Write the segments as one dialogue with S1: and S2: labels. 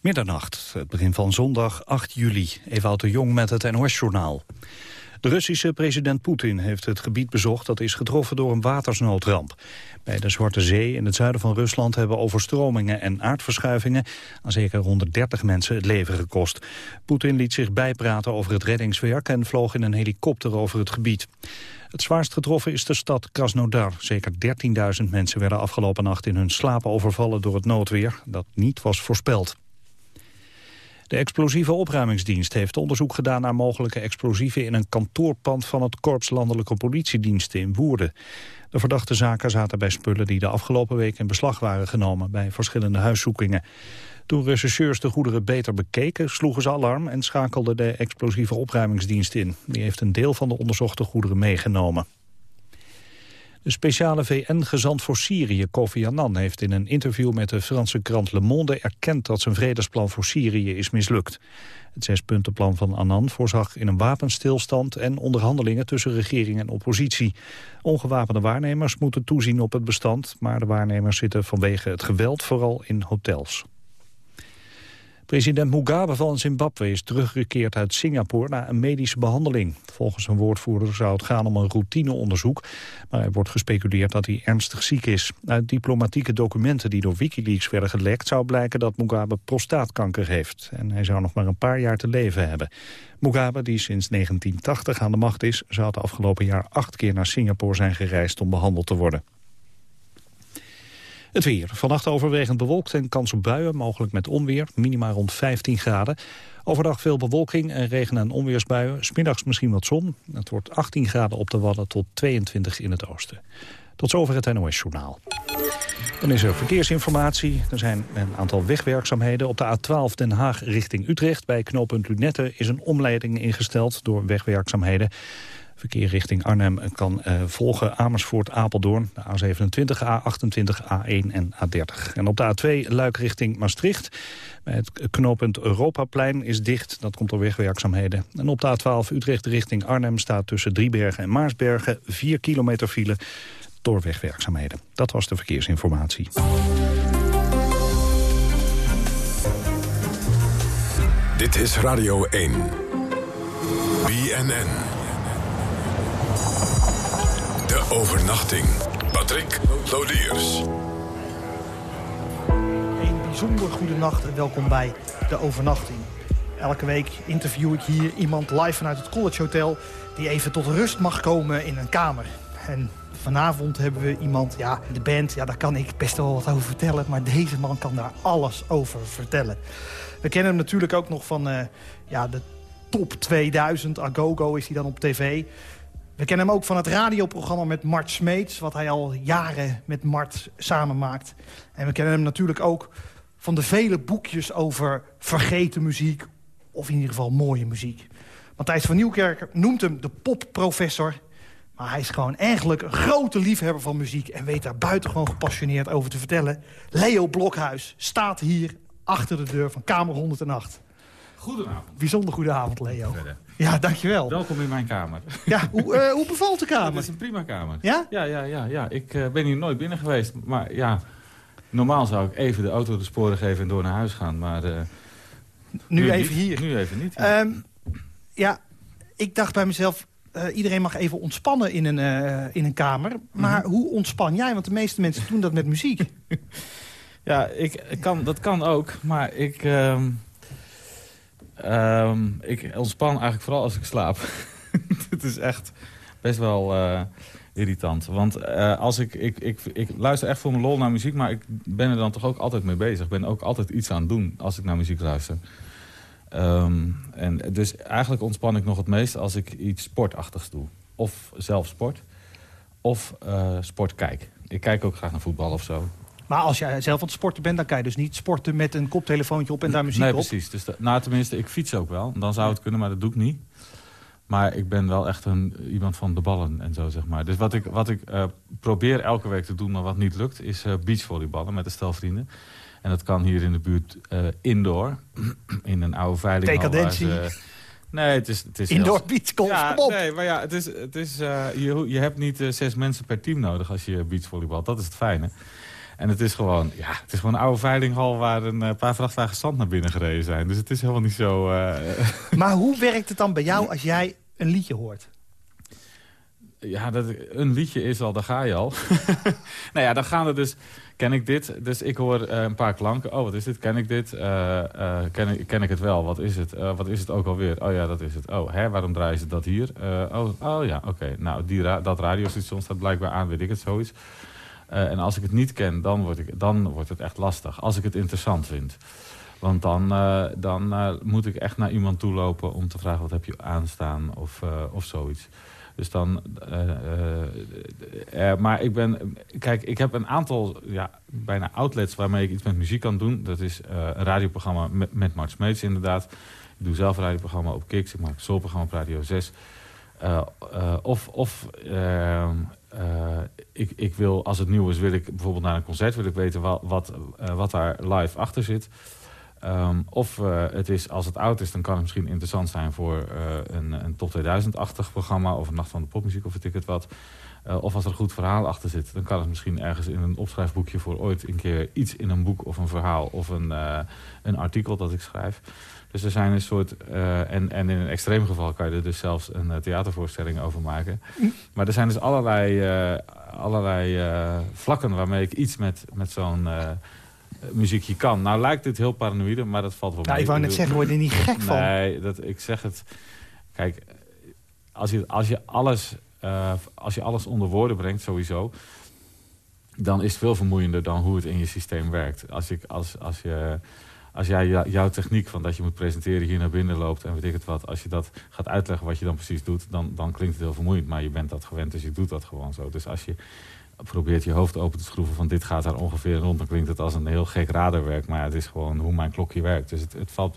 S1: Middernacht, het begin van zondag 8 juli. Ewout de Jong met het NOS-journaal. De Russische president Poetin heeft het gebied bezocht dat is getroffen door een watersnoodramp. Bij de Zwarte Zee in het zuiden van Rusland hebben overstromingen en aardverschuivingen aan zeker 130 mensen het leven gekost. Poetin liet zich bijpraten over het reddingswerk en vloog in een helikopter over het gebied. Het zwaarst getroffen is de stad Krasnodar. Zeker 13.000 mensen werden afgelopen nacht in hun slaap overvallen door het noodweer dat niet was voorspeld. De explosieve opruimingsdienst heeft onderzoek gedaan naar mogelijke explosieven in een kantoorpand van het Korps Landelijke Politiediensten in Woerden. De verdachte zaken zaten bij spullen die de afgelopen week in beslag waren genomen bij verschillende huiszoekingen. Toen rechercheurs de goederen beter bekeken, sloegen ze alarm en schakelden de explosieve opruimingsdienst in. Die heeft een deel van de onderzochte goederen meegenomen. De speciale VN-gezant voor Syrië, Kofi Annan, heeft in een interview met de Franse krant Le Monde erkend dat zijn vredesplan voor Syrië is mislukt. Het zespuntenplan van Annan voorzag in een wapenstilstand en onderhandelingen tussen regering en oppositie. Ongewapende waarnemers moeten toezien op het bestand, maar de waarnemers zitten vanwege het geweld vooral in hotels. President Mugabe van Zimbabwe is teruggekeerd uit Singapore na een medische behandeling. Volgens een woordvoerder zou het gaan om een routineonderzoek, maar er wordt gespeculeerd dat hij ernstig ziek is. Uit diplomatieke documenten die door Wikileaks werden gelekt zou blijken dat Mugabe prostaatkanker heeft. En hij zou nog maar een paar jaar te leven hebben. Mugabe, die sinds 1980 aan de macht is, zou het afgelopen jaar acht keer naar Singapore zijn gereisd om behandeld te worden. Het weer. Vannacht overwegend bewolkt en kans op buien, mogelijk met onweer. Minima rond 15 graden. Overdag veel bewolking en regen- en onweersbuien. Smiddags misschien wat zon. Het wordt 18 graden op de Wadden tot 22 in het oosten. Tot zover het NOS-journaal. Dan is er verkeersinformatie. Er zijn een aantal wegwerkzaamheden. Op de A12 Den Haag richting Utrecht bij knooppunt Lunette is een omleiding ingesteld door wegwerkzaamheden. Verkeer richting Arnhem kan uh, volgen Amersfoort, Apeldoorn, de A27, A28, A1 en A30. En op de A2 Luik richting Maastricht. Het knooppunt Europaplein is dicht, dat komt door wegwerkzaamheden. En op de A12 Utrecht richting Arnhem staat tussen Driebergen en Maarsbergen 4 kilometer file door wegwerkzaamheden. Dat was de verkeersinformatie.
S2: Dit is Radio 1. BNN. De overnachting. Patrick Lodiers.
S3: Een bijzonder goede nacht en welkom bij De Overnachting. Elke week interview ik hier iemand live vanuit het College Hotel... die even tot rust mag komen in een kamer. En vanavond hebben we iemand, ja, de band, ja, daar kan ik best wel wat over vertellen... maar deze man kan daar alles over vertellen. We kennen hem natuurlijk ook nog van uh, ja, de top 2000. Agogo is hij dan op tv. We kennen hem ook van het radioprogramma met Mart Smeets... wat hij al jaren met Mart samen maakt. En we kennen hem natuurlijk ook van de vele boekjes over vergeten muziek... of in ieder geval mooie muziek. Matthijs van Nieuwkerk noemt hem de popprofessor... maar hij is gewoon eigenlijk een grote liefhebber van muziek... en weet daar buitengewoon gepassioneerd over te vertellen. Leo Blokhuis staat hier achter de deur van Kamer 108.
S4: Goedenavond.
S3: Bijzonder goede avond, Leo. Ja, dankjewel.
S4: Welkom in mijn kamer.
S3: Ja, hoe, uh, hoe bevalt de kamer?
S4: Het is een prima kamer.
S3: Ja?
S4: Ja, ja, ja. ja. Ik uh, ben hier nooit binnen geweest. Maar ja, normaal zou ik even de auto de sporen geven en door naar huis gaan. Maar uh,
S3: nu, nu, even hier.
S4: Nu even niet. Ja,
S3: um, ja ik dacht bij mezelf... iedereen mag even ontspannen in een, in een kamer. Maar mm -hmm. hoe ontspan jij? Want de meeste mensen doen dat met muziek.
S4: ja, ik, kan, dat kan ook. Maar ik... Ehm, Um, ik ontspan eigenlijk vooral als ik slaap. Het is echt best wel uh, irritant. Want uh, als ik, ik, ik, ik luister echt voor mijn lol naar muziek... maar ik ben er dan toch ook altijd mee bezig. Ik ben ook altijd iets aan het doen als ik naar muziek luister. Um, en dus eigenlijk ontspan ik nog het meest als ik iets sportachtigs doe. Of zelf sport. Of uh, sport kijk. Ik kijk ook graag naar voetbal of zo.
S3: Maar als jij zelf aan het sporten bent, dan kan je dus niet sporten met een koptelefoontje op en daar muziek
S4: nee,
S3: op?
S4: Nee, precies. Dus de, nou, tenminste, ik fiets ook wel. Dan zou het kunnen, maar dat doe ik niet. Maar ik ben wel echt een, iemand van de ballen en zo, zeg maar. Dus wat ik, wat ik uh, probeer elke week te doen, maar wat niet lukt... is uh, beachvolleyballen met een stel vrienden. En dat kan hier in de buurt uh, indoor. in een oude veilinghal.
S3: Decadentie.
S4: Nee, het is... Het is
S3: indoor beachgolf,
S4: ja,
S3: kom op.
S4: Nee, maar ja, het is, het is, je, je hebt niet zes mensen per team nodig als je beachvolleybalt. Dat is het fijne. En het is gewoon, ja, het is gewoon een oude veilinghal waar een paar vrachtwagens zand naar binnen gereden zijn. Dus het is helemaal niet zo...
S3: Maar hoe werkt het dan bij jou als jij een liedje hoort?
S4: Ja, dat, een liedje is al, daar ga je al. nou ja, dan gaan er dus... Ken ik dit? Dus ik hoor uh, een paar klanken. Oh, wat is dit? Ken ik dit? Uh, ken, ik, ken ik het wel? Wat is het? wat is het ook alweer? Oh ja, dat is het. Oh, hè? Waarom draaien ze dat hier? oh, oh ja, oké. Nou, die ra dat radiostation staat blijkbaar aan, weet ik het, zoiets. En als ik het niet ken, dan, word ik, dan wordt het echt lastig. Als ik het interessant vind. Want dan, dan moet ik echt naar iemand toe lopen om te vragen... wat heb je aanstaan of, of zoiets. Dus dan... Maar ik ben... Kijk, ik heb een aantal ja, bijna outlets waarmee ik iets met muziek kan doen. Dat is een radioprogramma met, met Mart inderdaad. Ik doe zelf een radioprogramma op Kiks. Ik maak een soulprogramma op Radio 6. Of of ehm, ik, ik wil, als het nieuw is, wil ik bijvoorbeeld naar een concert... wil ik weten wat, wat, wat daar live achter zit... Um, of het is, als het oud is, dan kan het misschien interessant zijn voor een, een top 2000-achtig programma... of een Nacht van de Popmuziek of weet ik het wat. Of als er een goed verhaal achter zit, dan kan het misschien ergens in een opschrijfboekje... voor ooit een keer iets in een boek of een verhaal of een, een artikel dat ik schrijf. Dus er zijn een soort... en, en in een extreem geval kan je er dus zelfs een theatervoorstelling over maken. Maar er zijn dus allerlei, allerlei vlakken waarmee ik iets met, met zo'n muziekje kan. Nou lijkt dit heel paranoïde, maar dat valt wel
S3: nou,
S4: mee.
S3: Ik wou net zeggen, word je er niet gek van?
S4: Nee, dat, ik zeg het... Kijk, als je, als je, alles, als je alles onder woorden brengt, sowieso... dan is het veel vermoeiender dan hoe het in je systeem werkt. Als, ik, als, als, je, als jij jouw techniek van dat je moet presenteren hier naar binnen loopt... en weet ik het wat, als je dat gaat uitleggen wat je dan precies doet... dan, dan klinkt het heel vermoeiend, maar je bent dat gewend, dus je doet dat gewoon zo. Dus als je probeert je hoofd open te schroeven van dit gaat daar ongeveer rond. Dan klinkt het als een heel gek radarwerk. Maar het is gewoon hoe mijn klokje werkt. Dus het, het valt...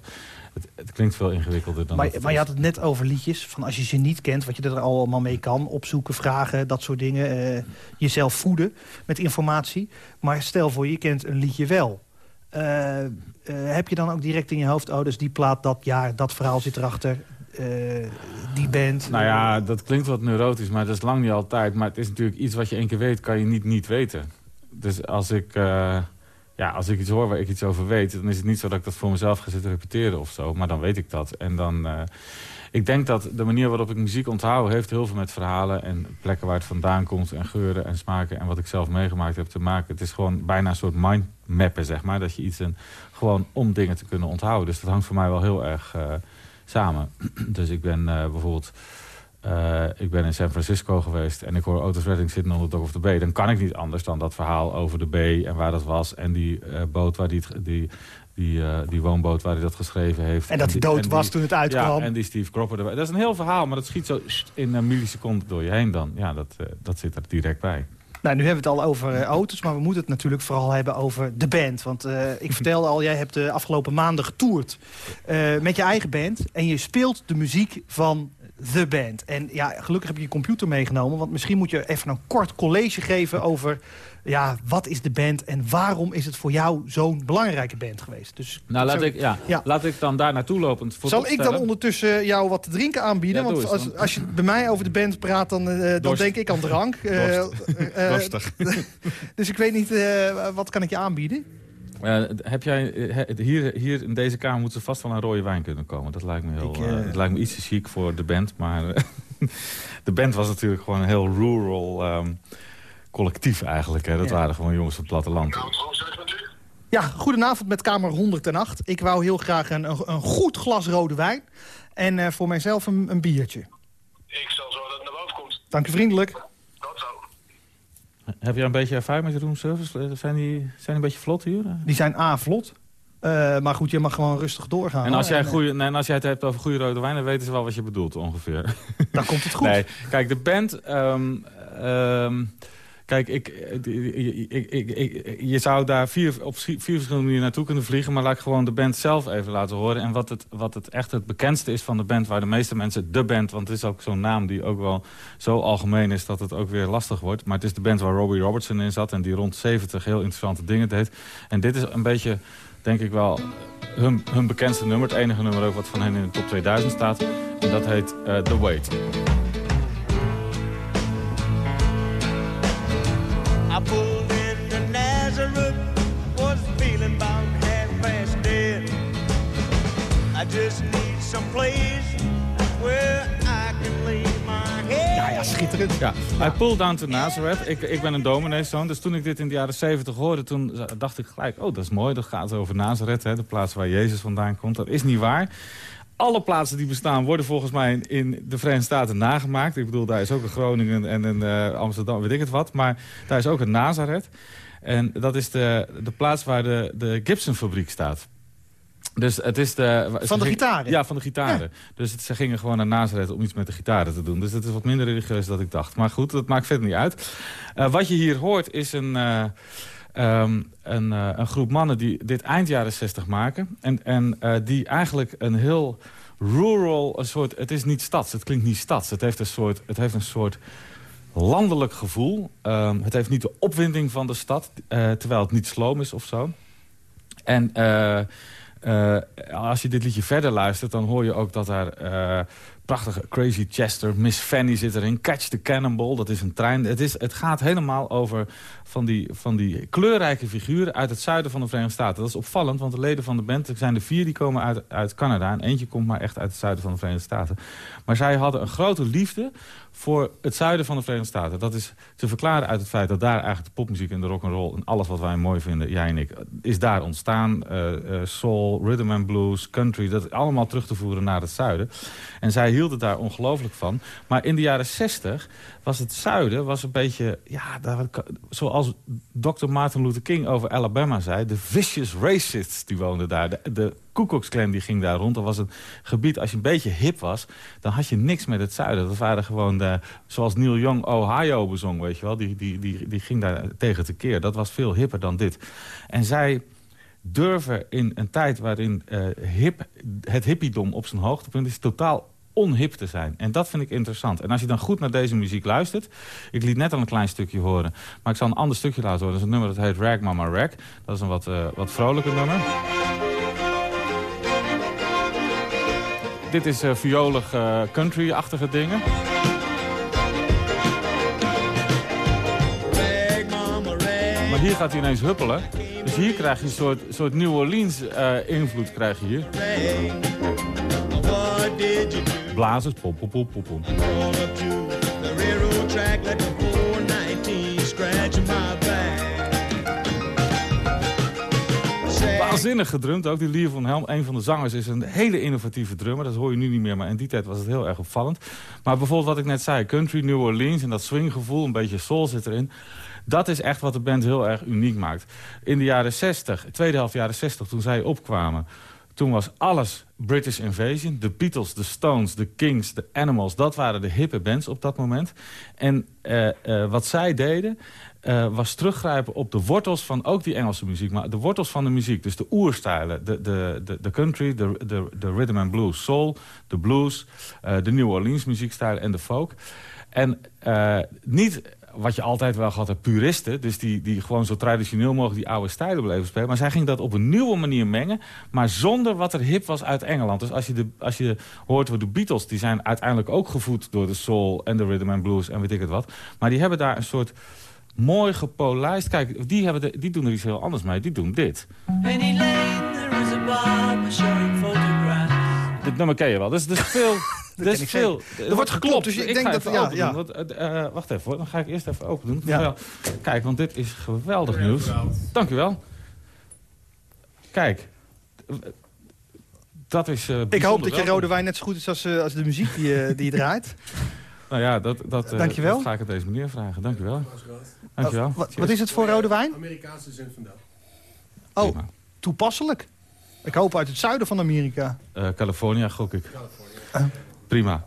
S4: Het, het, klinkt veel ingewikkelder dan
S3: maar, maar je had het net over liedjes. Van als je ze niet kent, wat je er allemaal mee kan. Opzoeken, vragen, dat soort dingen. Uh, jezelf voeden met informatie. Maar stel voor, je kent een liedje wel. Uh, heb je dan ook direct in je hoofd... oh, dus die plaat, dat jaar, dat verhaal zit erachter. Uh, die band.
S4: Nou ja, dat klinkt wat neurotisch, maar dat is lang niet altijd. Maar het is natuurlijk iets wat je één keer weet, kan je niet niet weten. Dus als ik, uh, ja, als ik iets hoor waar ik iets over weet... dan is het niet zo dat ik dat voor mezelf ga zitten repeteren of zo. Maar dan weet ik dat. En dan... Ik denk dat de manier waarop ik muziek onthoud... heeft heel veel met verhalen en plekken waar het vandaan komt... en geuren en smaken en wat ik zelf meegemaakt heb te maken. Het is gewoon bijna een soort mindmappen, zeg maar. Dat je iets en gewoon om dingen te kunnen onthouden. Dus dat hangt voor mij wel heel erg samen. Dus ik ben uh, bijvoorbeeld... Uh, ik ben in San Francisco geweest en ik hoor Otis Redding zitten onder de of the Bay. Dan kan ik niet anders dan dat verhaal over de B en waar dat was. En die boot waar die, die, die, uh, die woonboot waar hij dat geschreven heeft.
S3: En dat hij dood was toen het uitkwam.
S4: Ja, en die Steve Cropper erbij. Dat is een heel verhaal, maar dat schiet zo in een milliseconde door je heen dan. Ja, dat, dat zit er direct bij.
S3: Nou, nu hebben we het al over uh, auto's, maar we moeten het natuurlijk vooral hebben over de band. Want uh, ik vertelde al, jij hebt de afgelopen maanden getoerd uh, met je eigen band. En je speelt de muziek van The Band. En ja, gelukkig heb je je computer meegenomen. Want misschien moet je even een kort college geven over... ja, wat is de band en waarom is het voor jou zo'n belangrijke band geweest?
S4: Dus, nou, laat, ik, ja, ja. laat ik dan daar naartoe lopend voor
S3: Zal ik dan ondertussen jou wat te drinken aanbieden? Ja, want als, als je bij mij over de band praat, dan, uh, dan denk ik aan drank. Uh, uh, dus ik weet niet, wat kan ik je aanbieden?
S4: Uh, heb jij, hier, hier in deze kamer moet er vast wel een rode wijn kunnen komen. Dat lijkt me, heel, ik, uh, uh, lijkt me iets te chic voor de band. Maar de band was natuurlijk gewoon een heel rural um, collectief eigenlijk. Hè. Dat ja. waren gewoon jongens van het platteland.
S3: Ja, goedenavond met kamer 108. Ik wou heel graag een, een, een goed glas rode wijn. En voor mijzelf een, een biertje.
S5: Ik zal zorgen dat het naar boven komt.
S3: Dank u vriendelijk.
S4: Heb je een beetje ervaring met de roomservice? Zijn die, zijn die een beetje vlot hier?
S3: Die zijn A, vlot. Uh, maar goed, je mag gewoon rustig doorgaan.
S4: En als, jij goeie, nee, en als jij het hebt over goede rode wijn... dan weten ze wel wat je bedoelt ongeveer.
S3: Dan komt het goed.
S4: Nee, kijk, de band... Um, um, Kijk, ik, ik, ik, je zou daar vier, op vier verschillende manieren naartoe kunnen vliegen... maar laat ik gewoon de band zelf even laten horen. En wat het, wat het echt het bekendste is van de band... waar de meeste mensen de band... want het is ook zo'n naam die ook wel zo algemeen is... dat het ook weer lastig wordt. Maar het is de band waar Robbie Robertson in zat... en die rond 70 heel interessante dingen deed. En dit is een beetje, denk ik wel, hun, hun bekendste nummer. Het enige nummer ook wat van hen in de top 2000 staat. En dat heet uh, The Wait.
S3: Ja, schitterend.
S4: Ja, I pulled down to Nazareth. Ik, ik ben een domineeszoon, dus toen ik dit in de jaren 70 hoorde... toen dacht ik gelijk, oh, dat is mooi, dat gaat over Nazareth, hè, de plaats waar Jezus vandaan komt. Dat is niet waar alle plaatsen die bestaan worden volgens mij in, de Verenigde Staten nagemaakt. Ik bedoel, daar is ook een Groningen en een uh, Amsterdam, weet ik het wat. Maar daar is ook een Nazareth. En dat is de, de plaats waar de, de Gibson-fabriek staat. Dus het is de,
S3: van de gitaren?
S4: Ja, van de gitaren. Dus ze gingen gewoon naar Nazareth om iets met de gitaren te doen. Dus het is wat minder religieus dan ik dacht. Maar goed, dat maakt verder niet uit. Uh, wat je hier hoort is een... Uh, um, een, uh, een, groep mannen die dit eind jaren 60 maken. En, en die eigenlijk een heel rural, een soort, het is niet stads, het klinkt niet stads. Het heeft een soort, het heeft een soort landelijk gevoel. Um, het heeft niet de opwinding van de stad, terwijl het niet sloom is of zo. En uh, als je dit liedje verder luistert, dan hoor je ook dat daar uh, prachtige Crazy Chester, Miss Fanny zit erin, Catch the Cannonball, dat is een trein. Het, is, het gaat helemaal over van die, van die kleurrijke figuren uit het zuiden van de Verenigde Staten. Dat is opvallend, want de leden van de band, er zijn er vier die komen uit, uit Canada en eentje komt maar echt uit het zuiden van de Verenigde Staten. Maar zij hadden een grote liefde voor het zuiden van de Verenigde Staten. Dat is te verklaren uit het feit dat daar eigenlijk de popmuziek en de rock'n'roll... en alles wat wij mooi vinden, jij en ik, is daar ontstaan. Uh, soul, rhythm and blues, country, dat allemaal terug te voeren naar het zuiden. En zij hielden daar ongelooflijk van. Maar in de jaren zestig was het zuiden was een beetje... Ja, daar, zoals Dr. Martin Luther King over Alabama zei... de vicious racists die woonden daar. De, de Ku die ging daar rond. Dat was een gebied, als je een beetje hip was... dan had je niks met het zuiden. Dat waren gewoon, de, zoals Neil Young Ohio bezong, weet je wel. Die, die, die, die ging daar tegen te keer. Dat was veel hipper dan dit. En zij durven in een tijd waarin uh, hip, het hippiedom op zijn hoogtepunt is... totaal onhip te zijn. En dat vind ik interessant. En als je dan goed naar deze muziek luistert... ik liet net al een klein stukje horen... maar ik zal een ander stukje laten horen. Dat is een nummer dat heet Rag Mama Rag. Dat is een wat, uh, wat vrolijker nummer. Dit is uh, violig uh, country-achtige dingen. Maar hier gaat hij ineens huppelen. Dus hier krijg je een soort, soort New Orleans invloed. Krijg je hier blazers. Pom, pom, pom, pom, pom. Waanzinnig gedrumd ook. Die Lier van Helm, een van de zangers, is een hele innovatieve drummer. Dat hoor je nu niet meer, maar in die tijd was het heel erg opvallend. Maar bijvoorbeeld wat ik net zei, country, New Orleans en dat swinggevoel, een beetje soul zit erin. Dat is echt wat de band heel erg uniek maakt. In de jaren 60, tweede helft jaren 60, toen zij opkwamen... Toen was alles British Invasion. De Beatles, de Stones, de Kings, de Animals. Dat waren de hippe bands op dat moment. En uh, uh, wat zij deden... Uh, was teruggrijpen op de wortels van ook die Engelse muziek. Maar de wortels van de muziek. Dus de oerstijlen. De, de, de, de country, de, de, de rhythm and blues. Soul, de blues, de New Orleans muziekstijlen en de folk. En niet wat je altijd wel gehad hebt, puristen. Dus die, die gewoon zo traditioneel mogelijk die oude stijlen bleven spelen. Maar zij ging dat op een nieuwe manier mengen. Maar zonder wat er hip was uit Engeland. Dus als je, de, als je hoort, de Beatles, die zijn uiteindelijk ook gevoed door de soul en de rhythm and blues en weet ik het wat. Maar die hebben daar een soort mooi gepolijst. Kijk, die, hebben de, die doen er iets heel anders mee. Die doen dit. Penny Lane, there is a bar showing photographs. Dit nummer ken je wel. Dus, dus veel...
S3: dat is veel. Er, wordt geklopt, dus ik, ik denk dat... Ja, ja.
S4: Want, uh, wacht even hoor, dan ga ik eerst even open doen. Ja. Kijk, want dit is geweldig nieuws. Dank u wel. Kijk. Dat is uh,
S3: Ik hoop dat je rode wijn net zo goed is als, uh, als de muziek die, die je draait.
S4: nou ja, dat, dat,
S3: Dank
S4: ga ik het deze meneer vragen. Dank je wel. Dank je wel.
S3: Wat, wat is het voor rode wijn?
S5: Amerikaanse Zinfandel.
S3: Oh, Prima. toepasselijk. Ik hoop uit het zuiden van Amerika.
S4: Uh, California, gok ik. California. Prima.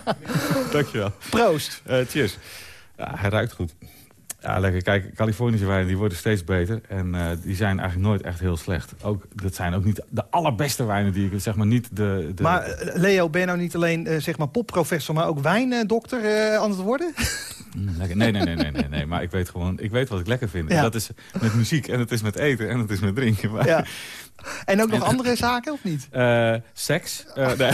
S4: Dankjewel.
S3: Proost.
S4: Uh, cheers. Ja, hij ruikt goed. Ja, lekker. Kijk, Californische wijnen die worden steeds beter. En uh, die zijn eigenlijk nooit echt heel slecht. Ook, dat zijn ook niet de allerbeste wijnen die ik... zeg maar niet de... de
S3: maar uh, Leo, ben je nou niet alleen uh, zeg maar popprofessor... maar ook wijndokter aan het worden?
S4: Mm, nee, nee, nee, nee, nee, nee. Maar ik weet gewoon... Ik weet wat ik lekker vind. Ja. En dat is met muziek. En het is met eten. En het is met drinken. Maar, ja.
S3: En ook nog andere zaken, of niet?
S4: Uh, seks. Uh, nee.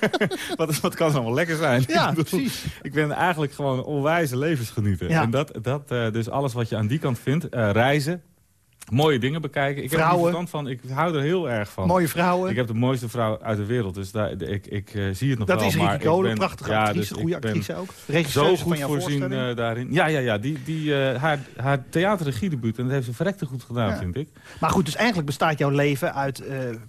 S4: wat, wat kan allemaal lekker zijn?
S3: Ja, ik bedoel, precies.
S4: Ik ben eigenlijk gewoon onwijze levensgenieter. Ja. En dat, dat, uh, dus alles wat je aan die kant vindt. reizen. Mooie dingen bekijken. Ik
S3: Vrouwen.
S4: heb er verstand van. Ik hou er heel erg van.
S3: Mooie vrouwen.
S4: Ik heb de mooiste vrouw uit de wereld, dus daar, ik, ik eh, zie het nog
S3: dat
S4: wel.
S3: is
S4: maar
S3: Ricky
S4: ik ben-
S3: prachtige
S4: ja,
S3: actrice,
S4: dus
S3: goede
S4: ik
S3: actrice ook. Regisseur van jouw
S4: voorzien
S3: voorstelling.
S4: eh, daarin. Ja, ja, ja. Die, die, eh, haar, haar theaterregiedebuut, en dat heeft ze verrekte goed gedaan,
S3: Ja.
S4: vind ik.
S3: Maar goed, dus eigenlijk bestaat jouw leven uit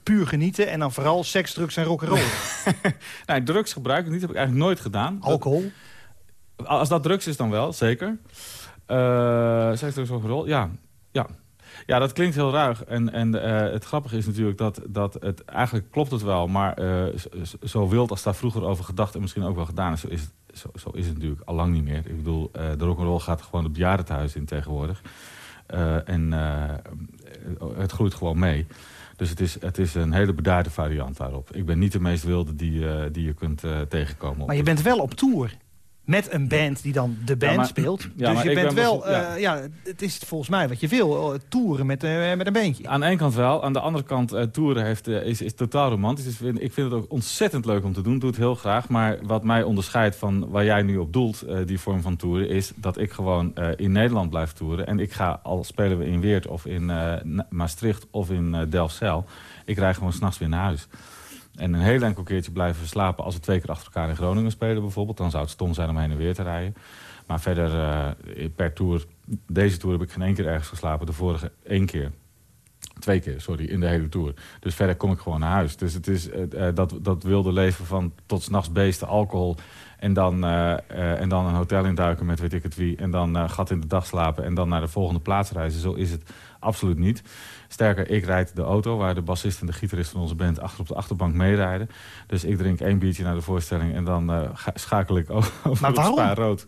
S3: puur genieten... en dan vooral seks, drugs en rock'n'roll.
S4: Nou, drugs gebruiken niet, heb ik eigenlijk nooit gedaan.
S3: Alcohol.
S4: Dat- als dat drugs is, dan wel, zeker. Seks, drugs, rock'n'roll, ja. ja. Ja, dat klinkt heel ruig. En, en eh, het grappige is natuurlijk dat, dat het... Eigenlijk klopt het wel, maar eh, zo, wild als daar vroeger over gedacht... en misschien ook wel gedaan is, zo is het, zo, zo is het natuurlijk al lang niet meer. Ik bedoel, eh, de rock'n'roll gaat gewoon het bejaardentehuis in tegenwoordig. En het groeit gewoon mee. Dus het is, het is een hele bedaarde variant daarop. Ik ben niet de meest wilde die, die je kunt tegenkomen. op
S3: Maar je bent wel op tour. Met een band die dan de band
S4: maar-
S3: speelt.
S4: ja,
S3: dus je bent
S4: ben
S3: wel...
S4: bijvoorbeeld-
S3: eh, ja. het is volgens mij wat je wil. eh, toeren met, eh, met een bandje.
S4: Aan de ene kant wel. Aan de andere kant, toeren heeft, is, is totaal romantisch. Dus ik vind het ook ontzettend leuk om te doen. Doe het heel graag. Maar wat mij onderscheidt van waar jij nu op doelt, die vorm van toeren... is dat ik gewoon in Nederland blijf toeren. En ik ga, al spelen we in Weert of in Maastricht of in Delfzijl... ik rijd gewoon s'nachts weer naar huis. En een heel enkel keertje blijven slapen als we twee keer achter elkaar in Groningen spelen bijvoorbeeld. Dan zou het stom zijn om heen en weer te rijden. Maar verder eh, per tour, deze tour heb ik geen één keer ergens geslapen. De vorige één keer. Twee keer, sorry, in de hele tour. Dus verder kom ik gewoon naar huis. Dus het is eh, eh, dat, dat wilde leven van tot s'nachts beesten, alcohol... En dan, en dan een hotel induiken met weet ik het wie. En dan gat in de dag slapen. En dan naar de volgende plaats reizen. Zo is het absoluut niet. Sterker, ik rijd de auto waar de bassist en de gitarist van onze band... achter op de achterbank meerijden. Dus ik drink één biertje naar de voorstelling. En dan eh, ga- schakel ik over
S3: Maar
S4: op
S3: waarom?
S4: Spa Rood.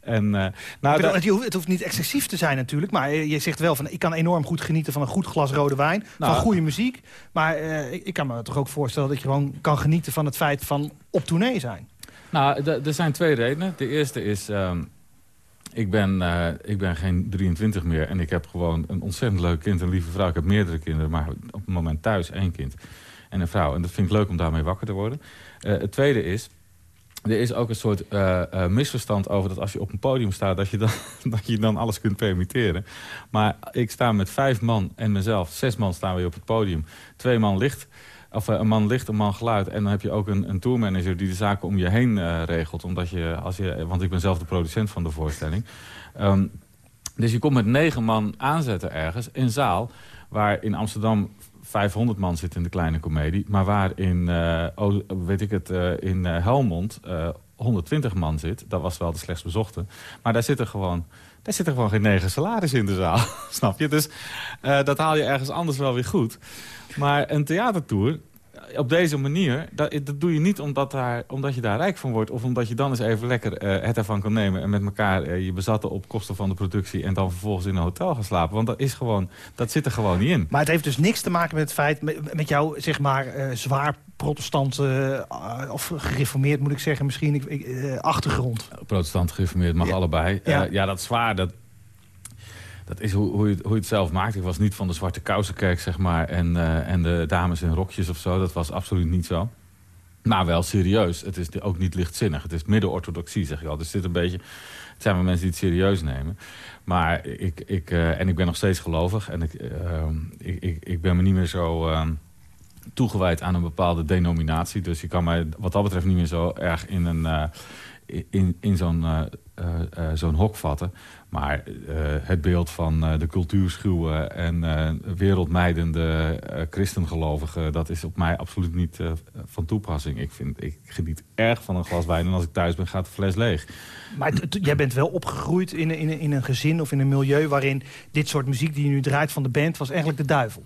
S4: En, eh, nou,
S3: bedoel, het, hoeft- het hoeft niet excessief te zijn natuurlijk. Maar je zegt wel van ik kan enorm goed genieten van een goed glas rode wijn.
S4: Nou,
S3: van goede muziek. Maar eh, ik, ik kan me toch ook voorstellen dat je gewoon kan genieten van het feit van op tournee zijn.
S4: Nou, er zijn twee redenen. De eerste is, ehm, ik, ben, eh, ik ben geen 23 meer en ik heb gewoon een ontzettend leuk kind, een lieve vrouw. Ik heb meerdere kinderen, maar op het moment thuis één kind en een vrouw. En dat vind ik leuk om daarmee wakker te worden. Eh, het tweede is, er is ook een soort eh, misverstand over dat als je op een podium staat... Dat je, dan, dat je dan alles kunt permitteren. Maar ik sta met vijf man en mezelf. Zes man staan we op het podium. Twee man licht. Of eh, een man licht, een man geluid. En dan heb je ook een, een tourmanager die de zaken om je heen eh, regelt. Omdat je, als je, want ik ben zelf de producent van de voorstelling. Ehm, dus je komt met negen man aanzetten ergens in zaal... waar in Amsterdam 500 man zit in de kleine komedie... maar waar in, eh, weet ik het, eh, in eh, Helmond eh, 120 man zit. Dat was wel de slechtst bezochte. Maar daar zitten gewoon... Daar zitten gewoon geen negen salaris in de zaal, snap je? Dus eh, dat haal je ergens anders wel weer goed. Maar een theatertour, op deze manier, dat, dat doe je niet omdat, daar, omdat je daar rijk van wordt... of omdat je dan eens even lekker eh, het ervan kan nemen... en met elkaar eh, je bezatten op kosten van de productie... en dan vervolgens in een hotel gaan slapen. Want dat, is gewoon, dat zit er gewoon niet in.
S3: Maar het heeft dus niks te maken met het feit, met, met jouw zeg maar eh, zwaar protestante, eh, of gereformeerd moet ik zeggen misschien, achtergrond.
S4: Protestant gereformeerd mag
S3: Ja.
S4: allebei.
S3: Ja.
S4: Dat is waar. Dat, dat is hoe, hoe, je hoe je het zelf maakt. Ik was niet van de zwarte kousenkerk, zeg maar. En, eh, en de dames in rokjes of zo. Dat was absoluut niet zo. Maar wel serieus. Het is ook niet lichtzinnig. Het is midden-orthodoxie, zeg ik al. Dus zit een beetje, het zijn wel mensen die het serieus nemen. Maar ik, ik, eh, en ik ben nog steeds gelovig. En ik, eh, ik, ik, ik ben me niet meer zo eh, toegewijd aan een bepaalde denominatie. Dus je kan mij wat dat betreft niet meer zo erg in, een, eh, in, in zo'n eh, eh, zo'n hok vatten. Maar het beeld van de cultuurschuwe en wereldmijdende christengelovigen... dat is op mij absoluut niet van toepassing. Ik, vind, ik geniet erg van een glas wijn en als ik thuis ben gaat de fles leeg.
S3: Maar jij bent wel opgegroeid in, een- in, in een gezin of in een milieu waarin dit soort muziek die je nu draait van de band was eigenlijk de duivel.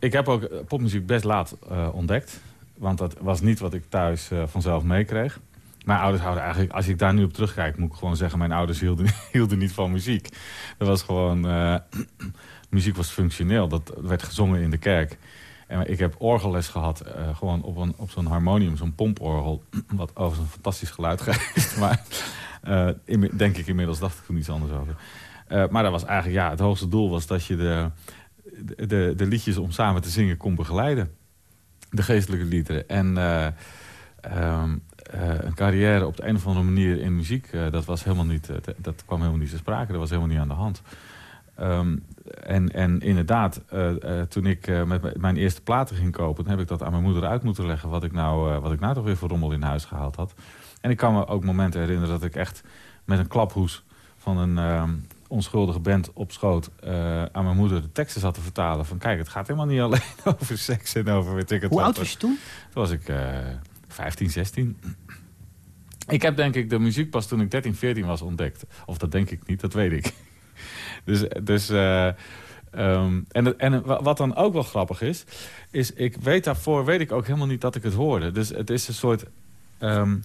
S4: Ik heb ook eh, popmuziek best laat eh, ontdekt. Want dat was niet wat ik thuis eh, vanzelf meekreeg. Mijn ouders houden eigenlijk, als ik daar nu op terugkijk, moet ik gewoon zeggen... mijn ouders hielden, hielden niet van muziek. Dat was gewoon, muziek was functioneel. Dat werd gezongen in de kerk. En ik heb orgelles gehad, eh, gewoon op, een, op zo'n harmonium, zo'n pomporgel. Wat overigens een fantastisch geluid geeft. maar inmi- denk ik inmiddels dacht ik er niets anders over. Maar dat was eigenlijk, ja, het hoogste doel was dat je de, de, de, liedjes om samen te zingen kon begeleiden. De geestelijke liederen. En eh, ehm, eh, een carrière op de een of andere manier in muziek, eh, dat, was helemaal niet, dat kwam helemaal niet te sprake. Dat was helemaal niet aan de hand. Ehm, en, en inderdaad, toen ik met mijn eerste platen ging kopen... heb ik dat aan mijn moeder uit moeten leggen... wat ik nou, wat ik nou toch weer voor rommel in huis gehaald had. En ik kan me ook momenten herinneren dat ik echt met een klaphoes... van een ehm, onschuldige band op schoot aan mijn moeder de teksten zat te vertalen. Van kijk, het gaat helemaal niet alleen over seks en over weet ik het
S3: Hoe oud was je toen?
S4: Toen was ik 15, 16. Ik heb denk ik de muziek pas toen ik 13, 14 was ontdekt. Of dat denk ik niet, dat weet ik. dus dus uh, um, en, en wat dan ook wel grappig is... is ik weet daarvoor weet ik ook helemaal niet dat ik het hoorde. Dus het is een soort... Um,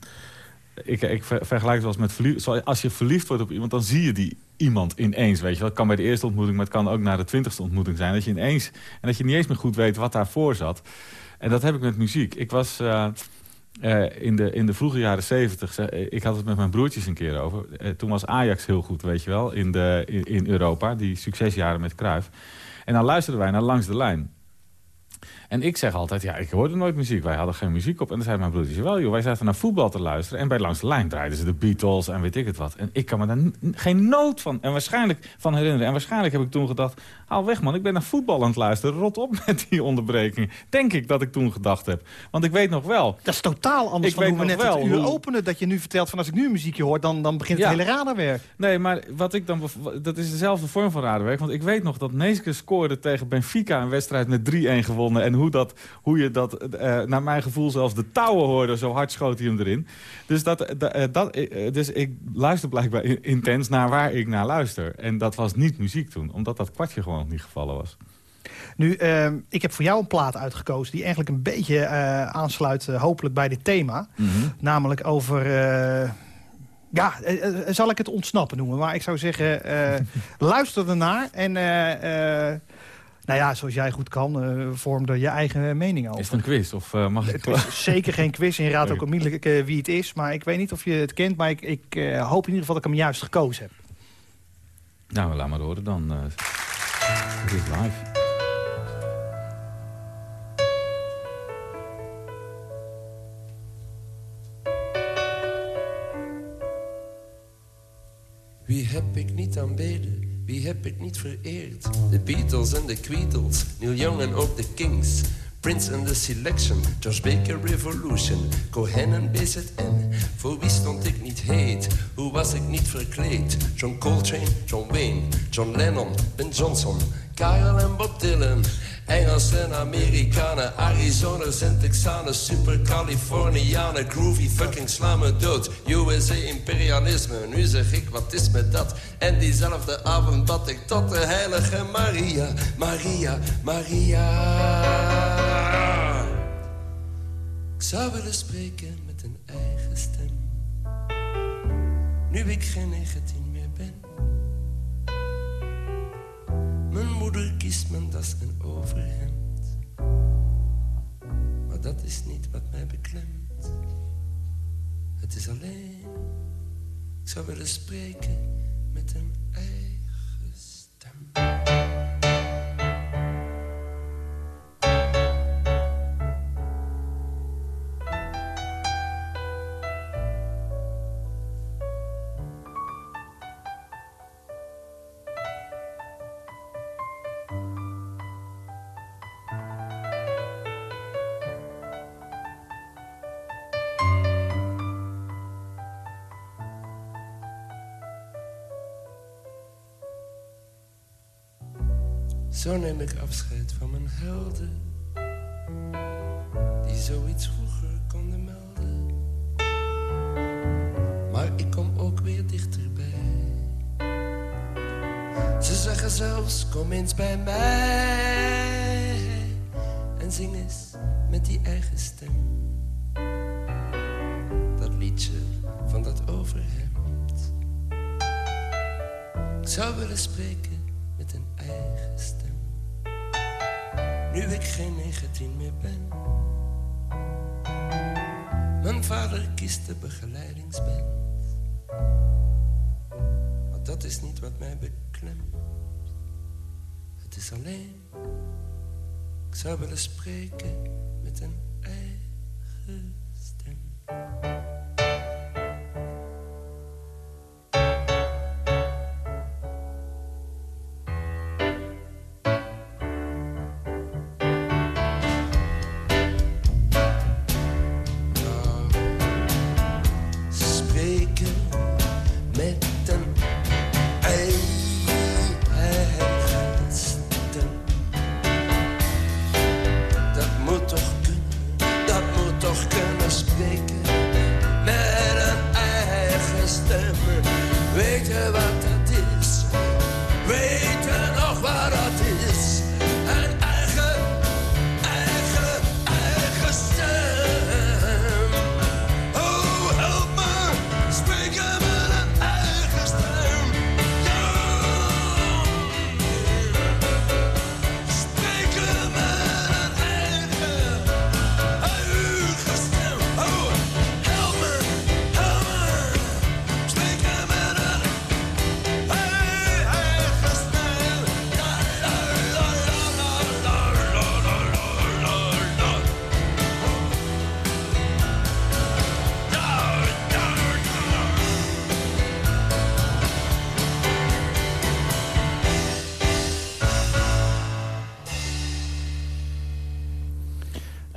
S4: ik, ik vergelijk het wel eens met verliefd. Als je verliefd wordt op iemand, dan zie je die iemand ineens. Weet je wel. Kan bij de eerste ontmoeting, maar het kan ook na de twintigste ontmoeting zijn. Dat je ineens, en dat je niet eens meer goed weet wat daarvoor zat. En dat heb ik met muziek. Ik was... Uh, uh, in, de, in de vroege jaren zeventig, ik had het met mijn broertjes een keer over. Uh, toen was Ajax heel goed, weet je wel, in, de, in, in Europa. Die succesjaren met Cruijff. En dan luisterden wij naar Langs de Lijn. En ik zeg altijd, ja, ik hoorde nooit muziek. Wij hadden geen muziek op. En dan zei mijn broertje, wel joh, wij zaten naar voetbal te luisteren. En bij Langs de Lijn draaiden ze de Beatles en weet ik het wat. En ik kan me daar geen nood van, en waarschijnlijk van herinneren. En waarschijnlijk heb ik toen gedacht, haal weg man, ik ben naar voetbal aan het luisteren. Rot op met die onderbrekingen. Denk ik dat ik toen gedacht heb. Want ik weet nog wel...
S3: Dat is totaal anders ik dan hoe we net wel, het uur openen. Dat je nu vertelt van als ik nu muziekje hoor, dan, dan begint het hele radarwerk.
S4: Nee, maar wat ik dan, dat is dezelfde vorm van radarwerk. Want ik weet nog dat Neeske scoorde tegen Benfica een wedstrijd met 3-1 gewonnen. En hoe, dat, hoe je dat, uh, naar mijn gevoel zelfs de touwen hoorde. Zo hard schoot hij hem erin. Dus, dat, uh, dat, uh, dus ik luister blijkbaar intens naar waar ik naar luister. En dat was niet muziek toen. Omdat dat kwartje gewoon nog niet gevallen was.
S3: Nu, ehm, ik heb voor jou een plaat uitgekozen... die eigenlijk een beetje aansluit hopelijk bij dit thema. Mm -hmm. Namelijk over... ja, zal ik het ontsnappen noemen? Maar ik zou zeggen, luister ernaar en nou ja, zoals jij goed kan, vorm er je eigen mening over.
S4: Is het een quiz? Of, mag
S3: het is zeker geen quiz. En je raadt ook onmiddellijk wie het is. Maar ik weet niet of je het kent. Maar ik, ik hoop in ieder geval dat ik hem juist gekozen heb.
S4: Nou, laat maar horen dan. Het is live.
S6: Wie heb ik niet aanbeden? Wie heb ik niet vereerd? De Beatles en de Queedles, Neil Young en ook de Kings. Prince and the Selection, Josh Baker Revolution, Cohen en BZN. Voor wie stond ik niet heet? Hoe was ik niet verkleed? John Coltrane, John Wayne, John Lennon, Ben Johnson, Kyle en Bob Dylan. Engels en Amerikanen, Arizoners en Texanen, super Californianen, groovy fucking slaan me dood. USA imperialisme, nu zeg ik wat is met dat? En diezelfde avond bad ik tot de heilige Maria, Maria, Maria. Ik zou willen spreken met een eigen stem, nu ik geen 19 meer ben. Mijn moeder kiest mijn das en overhemd. Maar dat is niet wat mij beklemt. Het is alleen, ik zou willen spreken met een eigen stem. Zo neem ik afscheid van mijn helden, die zoiets vroeger konden melden. Maar ik kom ook weer dichterbij. Ze zeggen zelfs, kom eens bij mij en zing eens met die eigen stem. Dat liedje van dat overhemd. Ik zou willen spreken ik geen 19 meer ben. Mijn vader kiest de begeleidingsband. Maar dat is niet wat mij beklemt. Het is alleen, ik zou willen spreken met een eigen stem.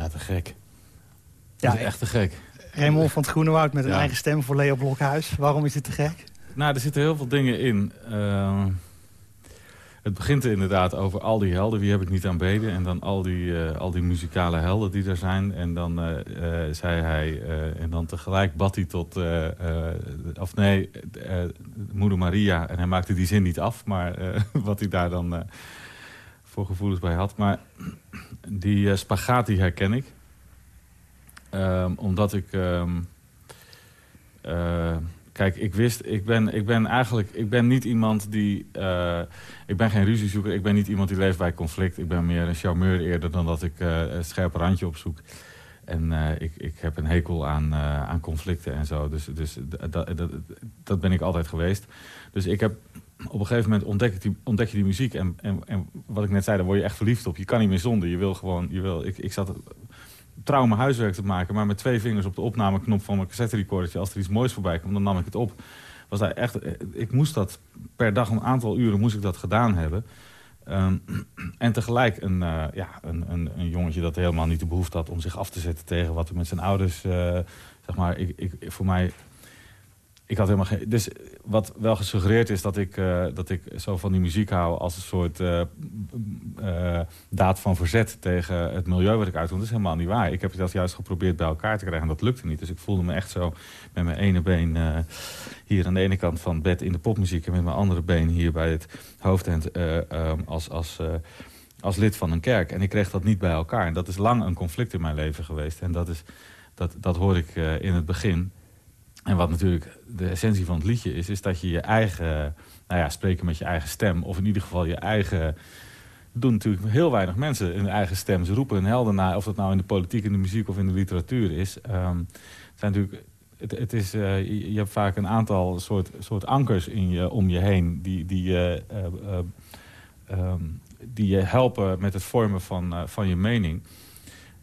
S4: Ja, te gek.
S3: Ja,
S4: echt te gek.
S3: Raymond van het Groene Woud met een
S4: Ja.
S3: eigen stem voor Leo Blokhuis. Waarom is het te gek?
S4: Nou, er zitten heel veel dingen in. Eh, het begint inderdaad over al die helden. Wie heb ik niet aanbeden? En dan al die, eh, al die muzikale helden die er zijn. En dan eh, eh, zei hij... en dan tegelijk bad hij tot... of nee, moeder Maria. En hij maakte die zin niet af. Maar wat hij daar dan gevoelens bij had. Maar die eh, spagaat die herken ik. Ehm, omdat ik... ehm, eh, kijk, ik wist, ik ben, ik ben eigenlijk, ik ben niet iemand die, eh, ik ben geen ruziezoeker, ik ben niet iemand die leeft bij conflict. Ik ben meer een charmeur eerder dan dat ik een scherp randje opzoek. En ik, ik heb een hekel aan, aan conflicten en zo. Dus, dus dat, dat ben ik altijd geweest. Dus ik heb op een gegeven moment ontdek, je die muziek. En, en, en wat ik net zei, daar word je echt verliefd op. Je kan niet meer zonder. Je wil gewoon, je wil, ik, ik zat trouw mijn huiswerk te maken. Maar met twee vingers op de opnameknop van mijn cassette recordertje. Als er iets moois voorbij kwam, dan nam ik het op. Was daar echt, eh, ik moest dat per dag een aantal uren moest ik dat gedaan hebben. Ehm, en tegelijk een, eh, ja, een, een, een jongetje dat helemaal niet de behoefte had om zich af te zetten tegen wat er met zijn ouders. eh, zeg maar, ik, ik, voor mij. Ik had helemaal geen. Dus wat wel gesuggereerd is dat ik, eh, dat ik zo van die muziek hou als een soort eh, eh, daad van verzet tegen het milieu wat ik uitdoe. Dat is helemaal niet waar. Ik heb dat juist geprobeerd bij elkaar te krijgen en dat lukte niet. Dus ik voelde me echt zo met mijn ene been hier aan de ene kant van het bed in de popmuziek en met mijn andere been hier bij het hoofdend eh, ehm, als, als, als lid van een kerk. En ik kreeg dat niet bij elkaar. En dat is lang een conflict in mijn leven geweest. En dat, is, dat, dat hoor ik in het begin. En wat natuurlijk de essentie van het liedje is, is dat je je eigen, nou ja, spreken met je eigen stem, of in ieder geval je eigen. Doen natuurlijk heel weinig mensen hun eigen stem. Ze roepen hun helden naar, of dat nou in de politiek, in de muziek of in de literatuur is. Ehm, zijn natuurlijk, het, is, eh, je, hebt vaak een aantal soort, soort ankers in je, om je heen die, die, je, eh, eh, ehm, die je helpen met het vormen van, van je mening.